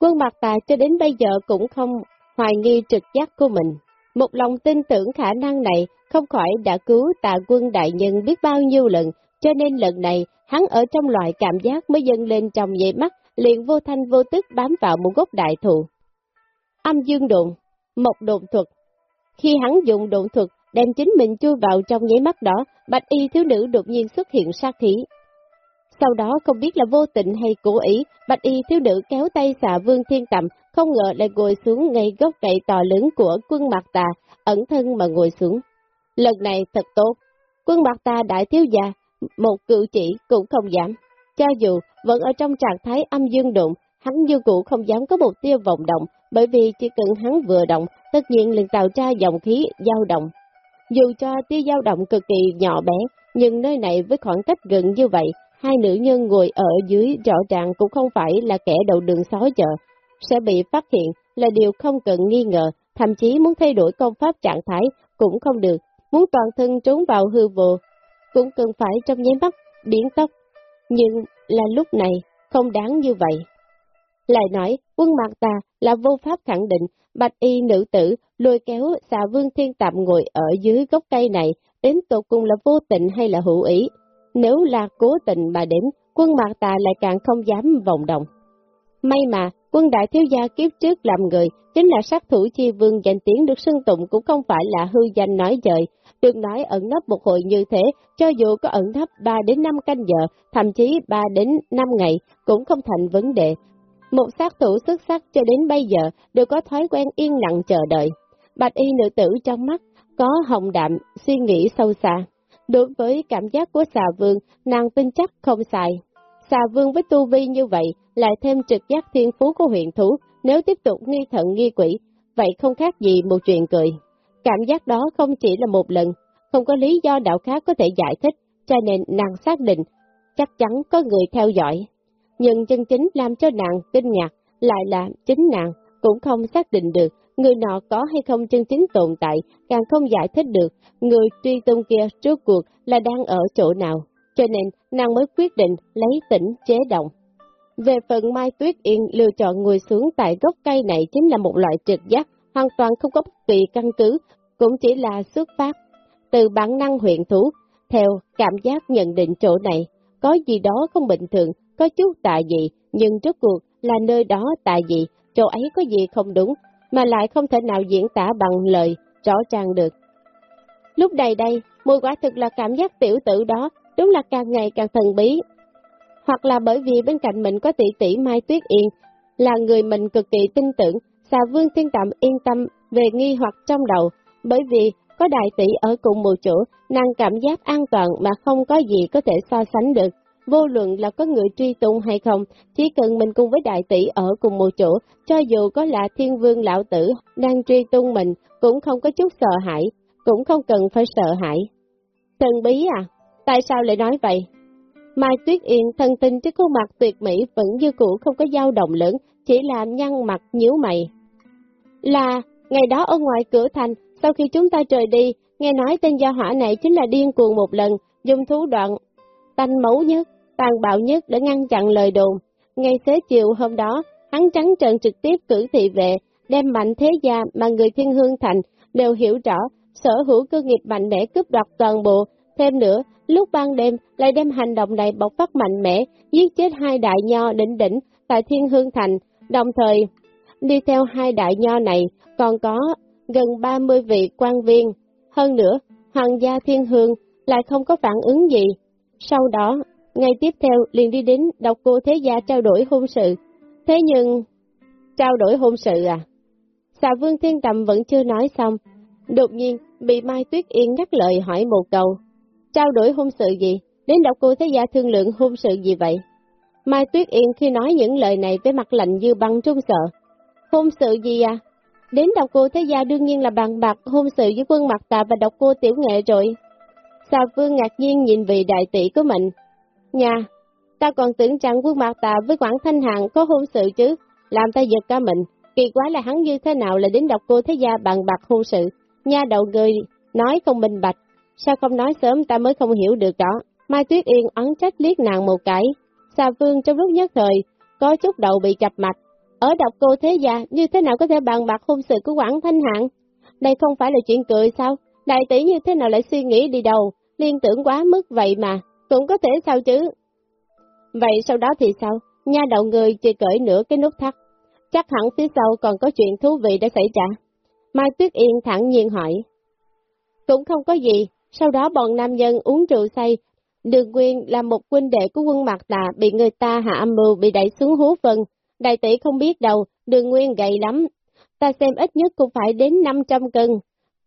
Quân mặt tài cho đến bây giờ cũng không hoài nghi trực giác của mình. Một lòng tin tưởng khả năng này không khỏi đã cứu tà quân đại nhân biết bao nhiêu lần, cho nên lần này hắn ở trong loại cảm giác mới dâng lên trong dây mắt, liền vô thanh vô tức bám vào một gốc đại thụ. Âm dương độn, một độn thuật. Khi hắn dùng độn thuật, đem chính mình chui vào trong nháy mắt đó, bạch y thiếu nữ đột nhiên xuất hiện sát khí. Sau đó không biết là vô tình hay cố ý, bạch y thiếu nữ kéo tay xạ vương thiên tầm, không ngờ lại ngồi xuống ngay gốc cây to lớn của quân mặt tà, ẩn thân mà ngồi xuống. Lần này thật tốt, quân mặt tà đại thiếu gia, một cự chỉ cũng không giảm. Cho dù vẫn ở trong trạng thái âm dương đụng, hắn như cũ không dám có một tia vọng động, bởi vì chỉ cần hắn vừa động, tất nhiên liền tạo ra dòng khí dao động. Dù cho tia dao động cực kỳ nhỏ bé, nhưng nơi này với khoảng cách gần như vậy, hai nữ nhân ngồi ở dưới rõ ràng cũng không phải là kẻ đầu đường xó chợ, sẽ bị phát hiện là điều không cần nghi ngờ, thậm chí muốn thay đổi công pháp trạng thái cũng không được, muốn toàn thân trốn vào hư vô, cũng cần phải trong nháy mắt, biến tóc Nhưng là lúc này, không đáng như vậy. Lại nói, quân mạc ta là vô pháp khẳng định, bạch y nữ tử lôi kéo xà vương thiên tạm ngồi ở dưới gốc cây này, đến tột cùng là vô tình hay là hữu ý. Nếu là cố tình mà đến, quân mạc tà lại càng không dám vòng động. May mà, quân đại thiếu gia kiếp trước làm người, chính là sát thủ chi vương danh tiếng được xưng tụng cũng không phải là hư danh nói dời Đừng nói ẩn nấp một hồi như thế, cho dù có ẩn nấp 3 đến 5 canh giờ, thậm chí 3 đến 5 ngày, cũng không thành vấn đề. Một sát thủ xuất sắc cho đến bây giờ đều có thói quen yên lặng chờ đợi. Bạch y nữ tử trong mắt có hồng đạm, suy nghĩ sâu xa. Đối với cảm giác của xà vương, nàng tin chắc không sai. Xà vương với tu vi như vậy, lại thêm trực giác thiên phú của huyện thú, nếu tiếp tục nghi thận nghi quỷ, vậy không khác gì một chuyện cười. Cảm giác đó không chỉ là một lần, không có lý do đạo khác có thể giải thích, cho nên nàng xác định, chắc chắn có người theo dõi. Nhưng chân chính làm cho nàng kinh ngạc, lại là chính nàng cũng không xác định được người nọ có hay không chân chính tồn tại, càng không giải thích được người truy tung kia trước cuộc là đang ở chỗ nào, cho nên nàng mới quyết định lấy tỉnh chế động. Về phần Mai Tuyết Yên lựa chọn ngồi xuống tại gốc cây này chính là một loại trực giác, hoàn toàn không có bất kỳ căn cứ, cũng chỉ là xuất phát từ bản năng huyện thủ, theo cảm giác nhận định chỗ này, có gì đó không bình thường, có chút tà dị, nhưng trước cuộc là nơi đó tà dị, chỗ ấy có gì không đúng, mà lại không thể nào diễn tả bằng lời, rõ ràng được. Lúc này đây, mùi quả thực là cảm giác tiểu tử đó, đúng là càng ngày càng thần bí. Hoặc là bởi vì bên cạnh mình có tỷ tỷ Mai Tuyết Yên, là người mình cực kỳ tin tưởng, xà vương thiên tạm yên tâm về nghi hoặc trong đầu, bởi vì có đại tỷ ở cùng một chỗ, nàng cảm giác an toàn mà không có gì có thể so sánh được. Vô luận là có người truy tung hay không, chỉ cần mình cùng với đại tỷ ở cùng một chỗ, cho dù có là thiên vương lão tử đang truy tung mình, cũng không có chút sợ hãi, cũng không cần phải sợ hãi. Thần bí à? Tại sao lại nói vậy? Mai Tuyết Yên thân tình trước khuôn mặt tuyệt mỹ vẫn như cũ không có dao động lớn, chỉ làm nhăn mặt nhíu mày. Là, ngày đó ở ngoài cửa thành, sau khi chúng ta rời đi, nghe nói tên gia hỏa này chính là điên cuồng một lần, dùng thú đoạn, tanh máu nhất, tàn bạo nhất để ngăn chặn lời đồn. ngay xế chiều hôm đó, hắn trắng trợn trực tiếp cử thị vệ, đem mạnh thế gia mà người thiên hương thành đều hiểu rõ, sở hữu cơ nghiệp mạnh mẽ cướp đoạt toàn bộ. Thêm nữa, lúc ban đêm lại đem hành động này bộc phát mạnh mẽ, giết chết hai đại nho đỉnh đỉnh tại thiên hương thành, đồng thời đi theo hai đại nho này còn có gần 30 vị quan viên. Hơn nữa, hoàng gia thiên hương lại không có phản ứng gì. Sau đó, ngày tiếp theo liền đi đến đọc cô thế gia trao đổi hôn sự. Thế nhưng, trao đổi hôn sự à? Xà vương thiên tầm vẫn chưa nói xong. Đột nhiên, bị Mai Tuyết Yên nhắc lời hỏi một câu. Trao đổi hôn sự gì? Đến đọc cô thế gia thương lượng hôn sự gì vậy? Mai Tuyết Yên khi nói những lời này với mặt lạnh như băng trung sợ. Hôn sự gì à? Đến độc cô thế gia đương nhiên là bàn bạc hôn sự với quân mặt tạ và độc cô tiểu nghệ rồi. Xà vương ngạc nhiên nhìn vị đại tỷ của mình. Nhà, ta còn tưởng rằng quân mặt tạ với Quảng Thanh Hạng có hôn sự chứ, làm ta giật cả mình. Kỳ quá là hắn như thế nào là đến độc cô thế gia bàn bạc hôn sự. Nha đầu người, nói không minh bạch. Sao không nói sớm ta mới không hiểu được đó. Mai Tuyết Yên ấn trách liếc nàng một cái. Xà vương trong lúc nhất thời, có chút đầu bị chập mạch, ở độc cô thế gia, như thế nào có thể bàn bạc hôn sự của Quảng Thanh Hạng? Đây không phải là chuyện cười sao? Đại tỷ như thế nào lại suy nghĩ đi đầu Liên tưởng quá mức vậy mà, cũng có thể sao chứ? Vậy sau đó thì sao? Nha đầu người chỉ cởi nửa cái nút thắt. Chắc hẳn phía sau còn có chuyện thú vị đã xảy ra. Mai Tuyết Yên thẳng nhiên hỏi. Cũng không có gì, sau đó bọn nam nhân uống rượu say. Đường Nguyên là một huynh đệ của quân mặt Tà bị người ta hạ âm mưu bị đẩy xuống hố phân, Đại tỷ không biết đâu, đường nguyên gầy lắm. Ta xem ít nhất cũng phải đến 500 cân.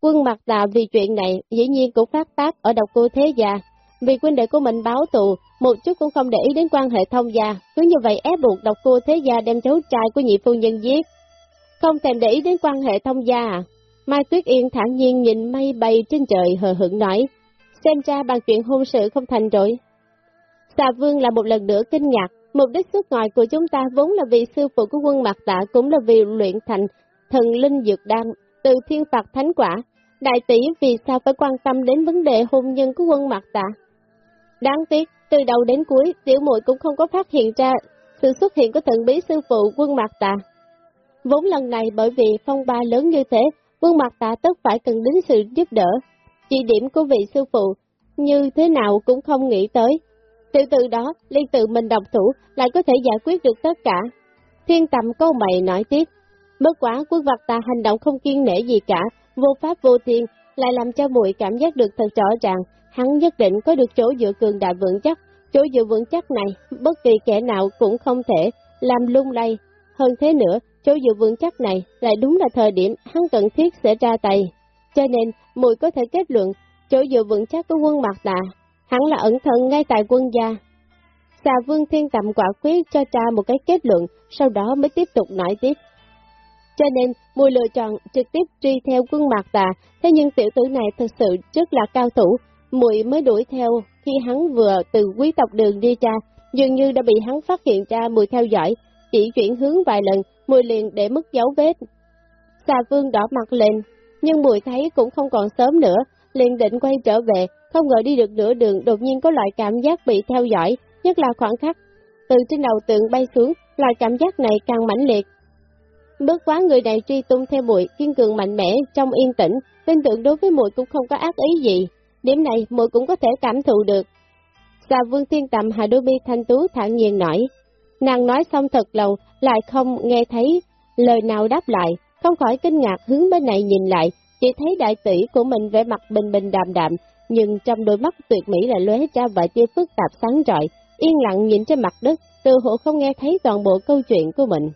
Quân mặt tà vì chuyện này, dĩ nhiên cũng phát tác ở độc cô thế gia. Vì quân đệ của mình báo tù, một chút cũng không để ý đến quan hệ thông gia, cứ như vậy ép buộc độc cô thế gia đem cháu trai của nhị phu nhân giết. Không thèm để ý đến quan hệ thông gia à? Mai Tuyết Yên thản nhiên nhìn mây bay trên trời hờ hững nói, xem ra bằng chuyện hôn sự không thành rồi. Xà Vương là một lần nữa kinh ngạc, Mục đích xuất ngoại của chúng ta vốn là vì sư phụ của quân mặt tạ cũng là vì luyện thành thần linh dược đan, từ thiên phạt thánh quả. Đại tỷ vì sao phải quan tâm đến vấn đề hôn nhân của quân mặt tạ? Đáng tiếc, từ đầu đến cuối, tiểu muội cũng không có phát hiện ra sự xuất hiện của thần bí sư phụ quân mặt tạ. Vốn lần này bởi vì phong ba lớn như thế, quân mặt tạ tất phải cần đến sự giúp đỡ. Chỉ điểm của vị sư phụ như thế nào cũng không nghĩ tới, từ từ đó, liên tự mình độc thủ lại có thể giải quyết được tất cả. Thiên tầm câu mày nói tiếp, bất quá quân vật ta hành động không kiên nể gì cả, vô pháp vô thiên, lại làm cho muội cảm giác được thật rõ ràng, hắn nhất định có được chỗ dựa cường đại vững chắc, chỗ dựa vững chắc này, bất kỳ kẻ nào cũng không thể làm lung lay, Hơn thế nữa, chỗ dựa vững chắc này lại đúng là thời điểm hắn cần thiết sẽ ra tay. Cho nên, mùi có thể kết luận, chỗ dựa vững chắc của quân mặt Tà, hắn là ẩn thân ngay tại quân gia. Xà vương thiên tạm quả quyết cho cha một cái kết luận, sau đó mới tiếp tục nói tiếp. Cho nên, mùi lựa chọn trực tiếp truy theo quân Mạc Tà, thế nhưng tiểu tử này thật sự rất là cao thủ, mùi mới đuổi theo khi hắn vừa từ quý tộc đường đi ra, dường như đã bị hắn phát hiện ra mùi theo dõi, chỉ chuyển hướng vài lần, mùi liền để mất dấu vết. Xà vương đỏ mặt lên, nhưng mùi thấy cũng không còn sớm nữa, liền định quay trở về, không ngờ đi được nửa đường đột nhiên có loại cảm giác bị theo dõi, nhất là khoảng khắc. Từ trên đầu tượng bay xuống, loại cảm giác này càng mãnh liệt. Bước quá người này truy tung theo bụi kiên cường mạnh mẽ, trong yên tĩnh, tin tưởng đối với mùi cũng không có ác ý gì. Điểm này mùi cũng có thể cảm thụ được. Xà vương thiên tầm Hà Đô Bi Thanh Tú thản nhiên nói. Nàng nói xong thật lâu, lại không nghe thấy lời nào đáp lại, không khỏi kinh ngạc hướng bên này nhìn lại, chỉ thấy đại tỷ của mình vẻ mặt bình bình đạm đạm, nhưng trong đôi mắt tuyệt mỹ lại lóe ra vài tia phức tạp sáng rọi, yên lặng nhìn trên mặt đất, từ hộ không nghe thấy toàn bộ câu chuyện của mình.